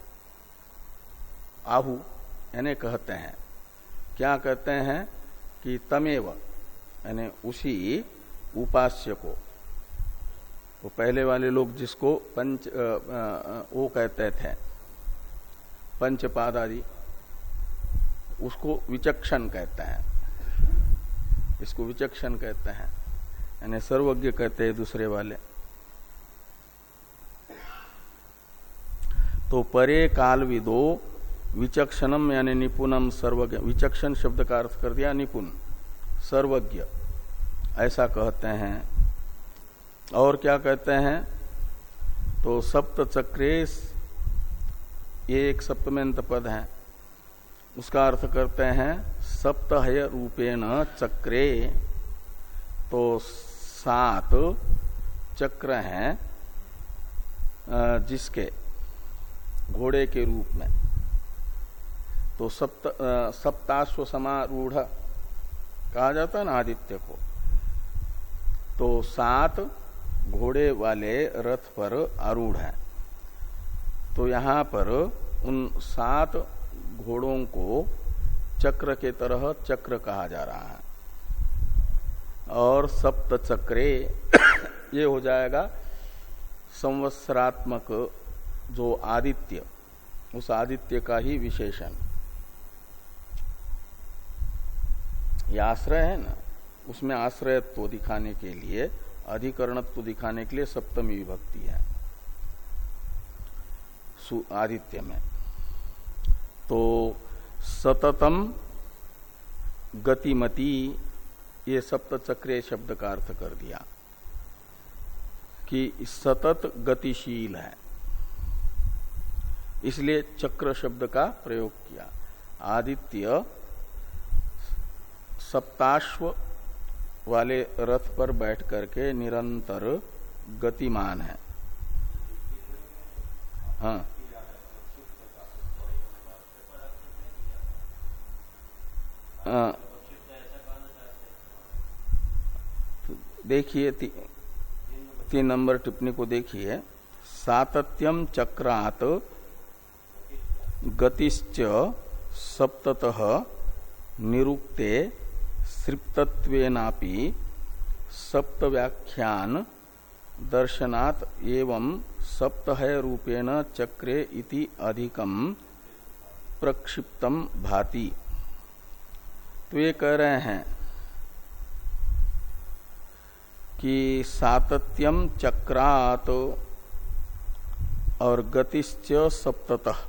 आहु यानी कहते हैं। क्या कहते हैं कि तमेव यानी उसी उपास्य को। वो पहले वाले लोग जिसको पंच आ, आ, वो कहते थे पंचपाद आदि उसको विचक्षण कहते हैं। इसको विचक्षण कहते हैं। यानी सर्वज्ञ कहते हैं दूसरे वाले। तो परे काल विदो विचक्षणम यानी निपुणम सर्वज्ञ। विचक्षण शब्द का अर्थ कर दिया, निपुण। सर्वज्ञ। ऐसा कहते हैं। और क्या कहते हैं? तो सप्त चक्रे ये एक सप्तमेंत पद है। उसका अर्थ करते हैं, सप्तहय रूपेण चक्रे। तो सात चक्र हैं जिसके घोड़े के रूप में। तो सप्त सप्ताश्व समारूढ़ कहा जाता है ना आदित्य को। तो सात घोड़े वाले रथ पर आरूढ़ है। तो यहाँ पर उन सात घोड़ों को चक्र के तरह चक्र कहा जा रहा है। और सप्त चक्रे *coughs* ये हो जाएगा संवत्सरात्मक जो आदित्य, उस आदित्य का ही विशेषण। ये आश्रय है ना, उसमें आश्रयत्व दिखाने के लिए, अधिकरणत्व दिखाने के लिए सप्तमी विभक्ति है। आदित्य में। तो सततम गतिमती, ये सप्त चक्र शब्द का अर्थ कर दिया कि सतत गतिशील है। इसलिए चक्र शब्द का प्रयोग किया। आदित्य सप्ताश्व वाले रथ पर बैठ करके निरंतर गतिमान है। हाँ। देखिए ती, तीन नंबर टिप्पणी को देखिए। सातत्यम चक्रात गतिश्च सप्ततः निरुक्ते सृप्तत्वेनापि सप्त व्याख्यान दर्शनात् एवं सप्तहय रूपेण चक्रे इति अधिकम प्रक्षिप्तम भाति। तो ये कह रहे हैं कि सातत्यम चक्रात और गतिश्च सप्ततः।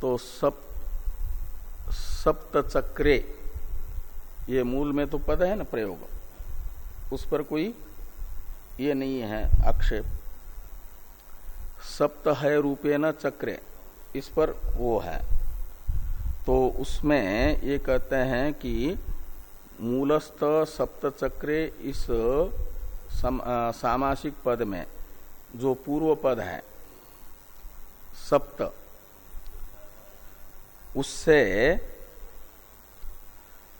तो सप सप्त चक्रे ये मूल में तो पद है ना प्रयोग। उस पर कोई ये नहीं है आक्षेप। सप्त है रूपे न चक्रे इस पर वो है। तो उसमें ये कहते हैं कि मूलस्थ सप्त चक्रे इस सम, आ, सामासिक पद में जो पूर्व पद है सप्त उससे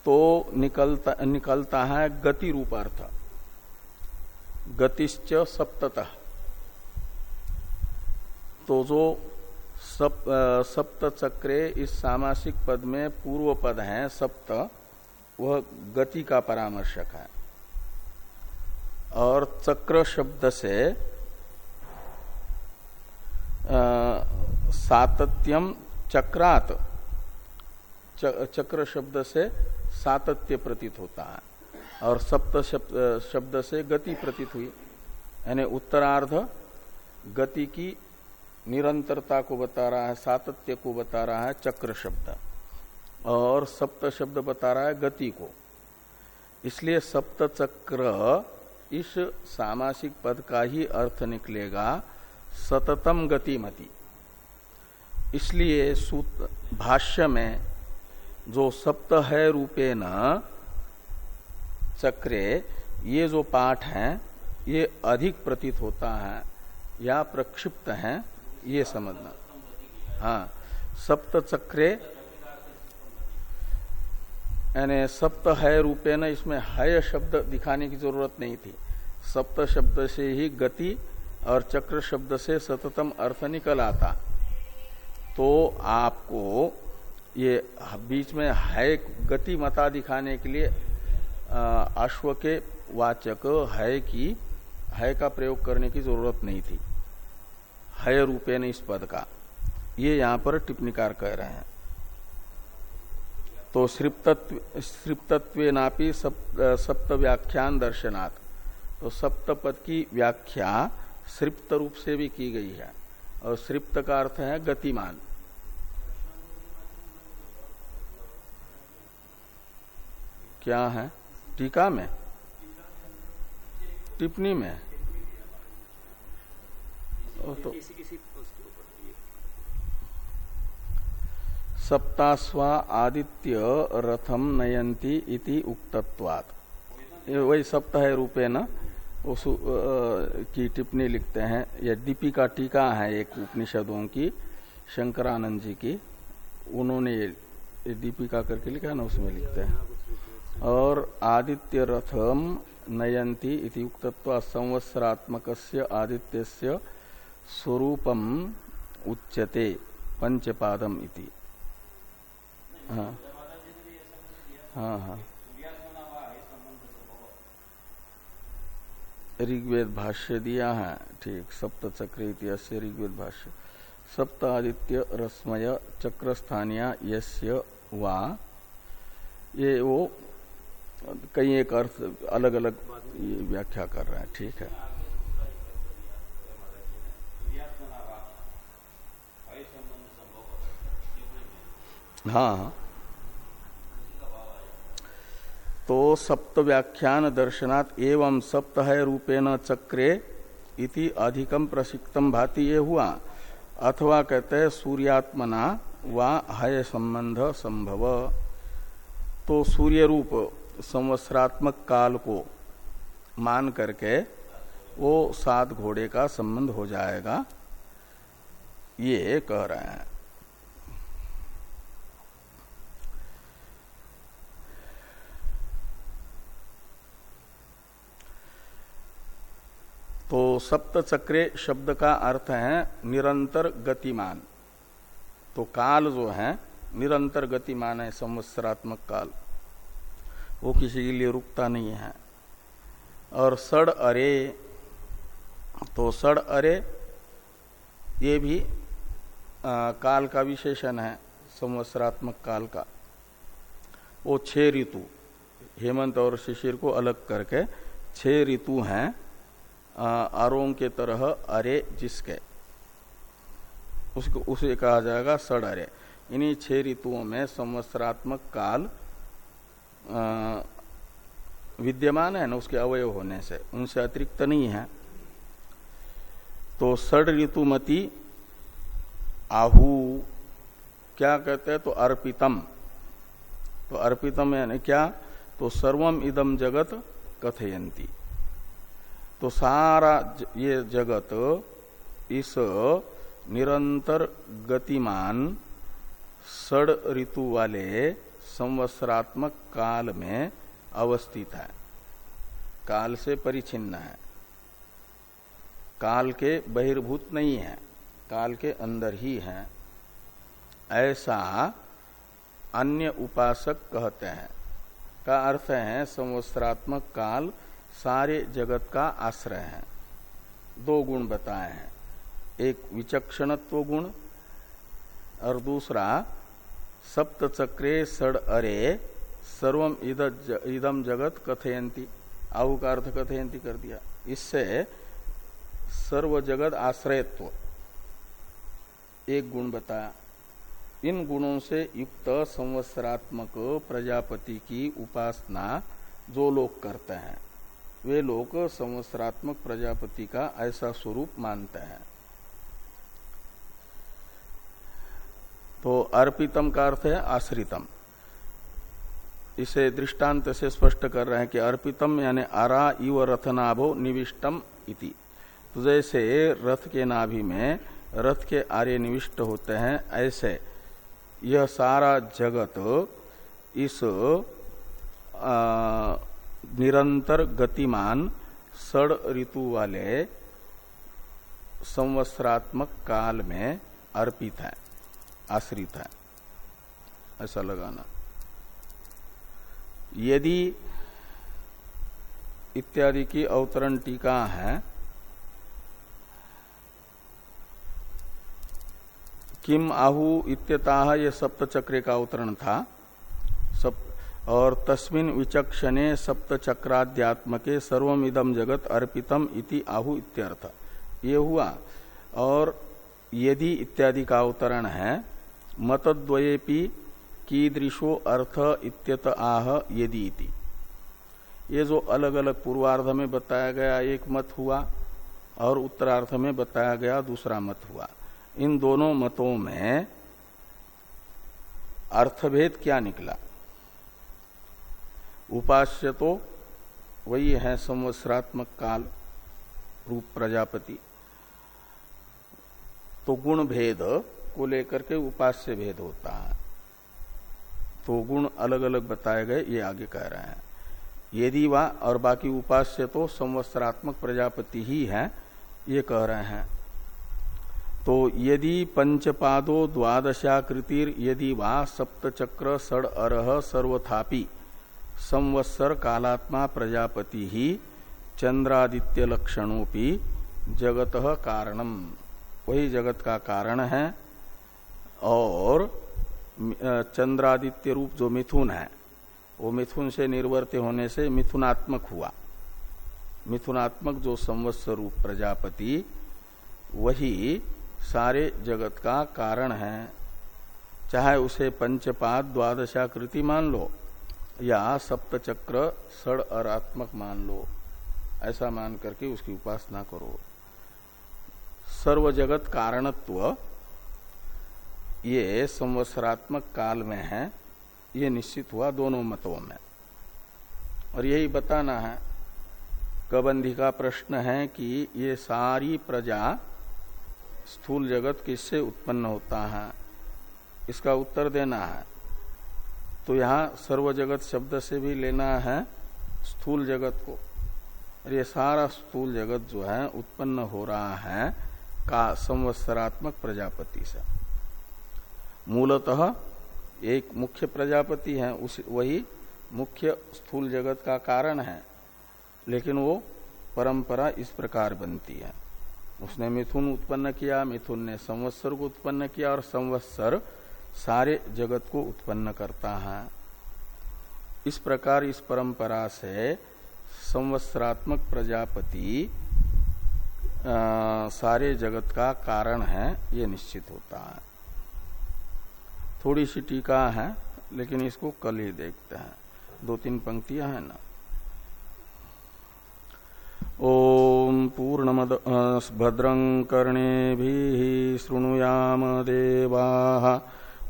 तो निकलता निकलता है गति रूप अर्थ गतिश्च सप्ततः। तो जो सप, सप्त चक्रे इस सामासिक पद में पूर्व पद है सप्त वह गति का परामर्शक है। और चक्र शब्द से सातत्यम चक्रात चक्र शब्द से सातत्य प्रतीत होता है और सप्त शब्द से गति प्रतीत हुई। यानी उत्तरार्ध गति की निरंतरता को बता रहा है, सातत्य को बता रहा है चक्र शब्द। और सप्त शब्द बता रहा है गति को। इसलिए सप्त चक्र इस सामासिक पद का ही अर्थ निकलेगा सततम गतिमति। इसलिए भाष्य में जो सप्त है रूपे न चक्रे, ये जो पाठ है, ये अधिक प्रतीत होता है, या प्रक्षिप्त है, ये समझना। हाँ सप्त चक्रे, यानी सप्त है रूपे न इसमें हय शब्द दिखाने की ज़रूरत नहीं थी। सप्त शब्द से ही गति और चक्र शब्द से सततम अर्थ निकल आता। तो आपको ये बीच में है गति मता दिखाने के लिए अश्व के वाचक है की है का प्रयोग करने की ज़रूरत नहीं थी। है रूपे इस पद का। ये यहाँ पर टिप्पणीकार कह रहे हैं। तो श्रिप्तत्व नापी सप्त, सप्त व्याख्यान दर्शनात्। तो सप्त पद की व्याख्या सृप्त रूप से भी की गई है। और सृप्त का अर्थ है गतिमान। क्या है? टीका में? टिप्पणी में? तो सप्तास्वा आदित्य रथम नयंती इति उक्तत्वात्। वही सप्ताह रूपे न? उस की टिप्पणी लिखते हैं। यह दीपिका टीका है एक उपनिषदों की, शंकरानंद जी की, उन्होंने ये दीपिका करके लिखा है ना, उसमें लिखते हैं। और आदित्य रथम नयंती इति उक्तत्व संवत्सरात्मक आदित्य स्वरूपम उच्यते पंचपादम इति। ऋग्वेद भाष्य दिया है, ठीक सप्त चक्र इतिहास ऋग्वेद भाष्य सप्त आदित्य रश्मय चक्र स्थानीय यस्य वा, ये वो कई एक अर्थ अलग अलग व्याख्या कर रहे हैं ठीक है? हाँ, हाँ। तो सप्त व्याख्यान दर्शनात् एवं सप्त है रूपेण चक्रे इति अधिकम प्रसिक्तम भाति ये हुआ। अथवा कहते हैं सूर्यात्मना व हय संबंध संभव। तो सूर्य रूप संवत्सरात्मक काल को मान करके वो सात घोड़े का संबंध हो जाएगा। ये कह रहे हैं। तो सप्त चक्रे शब्द का अर्थ है निरंतर गतिमान। तो काल जो है, निरंतर गतिमान है संवत्सरात्मक काल। वो किसी के लिए रुकता नहीं है। और सड़ अरे तो सड़ अरे ये भी आ, काल का विशेषण है संवत्सरात्मक काल का। वो छह ऋतु हेमंत और शिशिर को अलग करके छह ऋतु हैं आरोम के तरह अरे जिसके। उसको उसे कहा जाएगा सड़ अरे। इन्हीं छह ऋतुओं में संवत्सरात्मक काल विद्यमान है ना, उसके अवयव होने से। उनसे अतिरिक्त नहीं है। तो सड़ ऋतुमती आहु, क्या कहते हैं? तो अर्पितम। तो अर्पितम यानी क्या? तो सर्वम इदम जगत कथयंती तो सारा ये जगत इस निरंतर गतिमान सड़ ऋतु वाले संवत्सरात्मक काल में अवस्थित है। काल से परिचिन्न है। काल के बहिर्भूत नहीं है। काल के अंदर ही है। ऐसा अन्य उपासक कहते हैं। का अर्थ है संवत्सरात्मक काल सारे जगत का आश्रय है। दो गुण बताए हैं। एक विचक्षणत्व गुण और दूसरा सप्त चक्रे सड़ अरे सर्वम इदम जगत कथयंती आहु का अर्थ कथयंती कर दिया। इससे सर्व जगत आश्रयत्व। एक गुण बताया इन गुणों से युक्त संवत्सरात्मक प्रजापति की उपासना जो लोग करते हैं, वे लोग संवत्सरात्मक प्रजापति का ऐसा स्वरूप मानते हैं। तो अर्पितम का अर्थ है आश्रितम। इसे दृष्टांत से स्पष्ट कर रहे हैं कि अर्पितम यानी आरा इव रथनाभो निविष्टम इति। तो जैसे रथ के नाभि में रथ के आर्य निविष्ट होते हैं ऐसे यह सारा जगत इस आ, निरंतर गतिमान सड़ ऋतु वाले संवत्सरात्मक काल में अर्पित है। आश्रित है, ऐसा लगाना। यदि इत्यादि की अवतरण टीका है किम आहु इत्यता यह सप्तचक्र का अवतरण था सप्त और तस्मिन विचक्षणे सप्त चक्राध्यात्मके सर्वम इदम जगत अर्पितम इति आहु इत्यर्थ। ये हुआ। और यदि इत्यादि का अवतरण है मतद्वयेपि कीदृशो अर्थ इत्यत आह यदि इति ये जो अलग अलग पूर्वार्ध में बताया गया, एक मत हुआ और उत्तरार्थ में बताया गया, दूसरा मत हुआ। इन दोनों मतों में अर्थभेद क्या निकला? उपास्य तो वही है संवत्सरात्मक काल, रूप प्रजापति। तो गुण भेद को लेकर के उपास्य भेद होता है। तो गुण अलग अलग बताए गए, ये आगे कह रहे हैं। यदि वा और बाकी उपास्य तो संवत्सरात्मक प्रजापति ही है, ये कह रहे हैं। तो यदि पंचपादो द्वादशाकृतिर यदि वा सप्तचक्र सड़ अरह, सर्वथापी संवत्सर कालात्मा प्रजापति ही चंद्रादित्य लक्षणोपि जगत कारणम। वही जगत का कारण है और चंद्रादित्य रूप जो मिथुन है, वो मिथुन से निर्वर्त्य होने से मिथुनात्मक हुआ। मिथुनात्मक जो संवत्सर रूप प्रजापति, वही सारे जगत का कारण है। चाहे उसे पंचपाद द्वादशाकृति मान लो, या सप्तचक्र सड़ अरात्मक मान लो, ऐसा मान करके उसकी उपासना करो। सर्व जगत कारणत्व ये संवत्सरात्मक काल में है, ये निश्चित हुआ दोनों मतों में। और यही बताना है, कबंधी का प्रश्न है कि ये सारी प्रजा स्थूल जगत किससे उत्पन्न होता है? इसका उत्तर देना है। तो यहाँ सर्व जगत शब्द से भी लेना है स्थूल जगत को। और ये सारा स्थूल जगत जो है, उत्पन्न हो रहा है का संवत्सरात्मक प्रजापति से। मूलतः एक मुख्य प्रजापति है उस वही मुख्य स्थूल जगत का कारण है। लेकिन वो परंपरा इस प्रकार बनती है। उसने मिथुन उत्पन्न किया मिथुन ने संवत्सर को उत्पन्न किया और संवत्सर सारे जगत को उत्पन्न करता है। इस प्रकार इस परंपरा से संवत्सरात्मक प्रजापति आ, सारे जगत का कारण है ये निश्चित होता है। थोड़ी सी टीका है, लेकिन इसको कल ही देखते हैं। दो तीन पंक्तियाँ हैं ना। ओम पूर्णमद भद्रं कर्णे शृणुयाम देवा,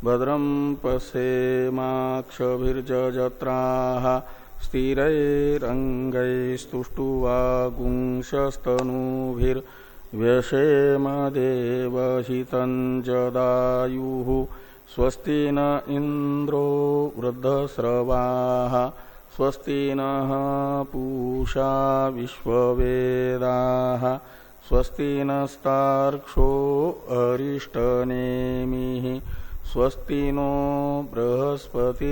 भद्रं पश्येमाक्षभिर्जत्राः स्थिरैरङ्गैस्तुष्टुवागुंशस्तनूभिर्व्यशेम देवहितं जदायुः स्वस्ति न इंद्रो वृद्धस्रवा स्वस्ति न पूषा विश्ववेदाः स्वस्ति नस्तार्क्षो अरिष्टनेमिः स्वस्ति नो बृहस्पतिर्दधातु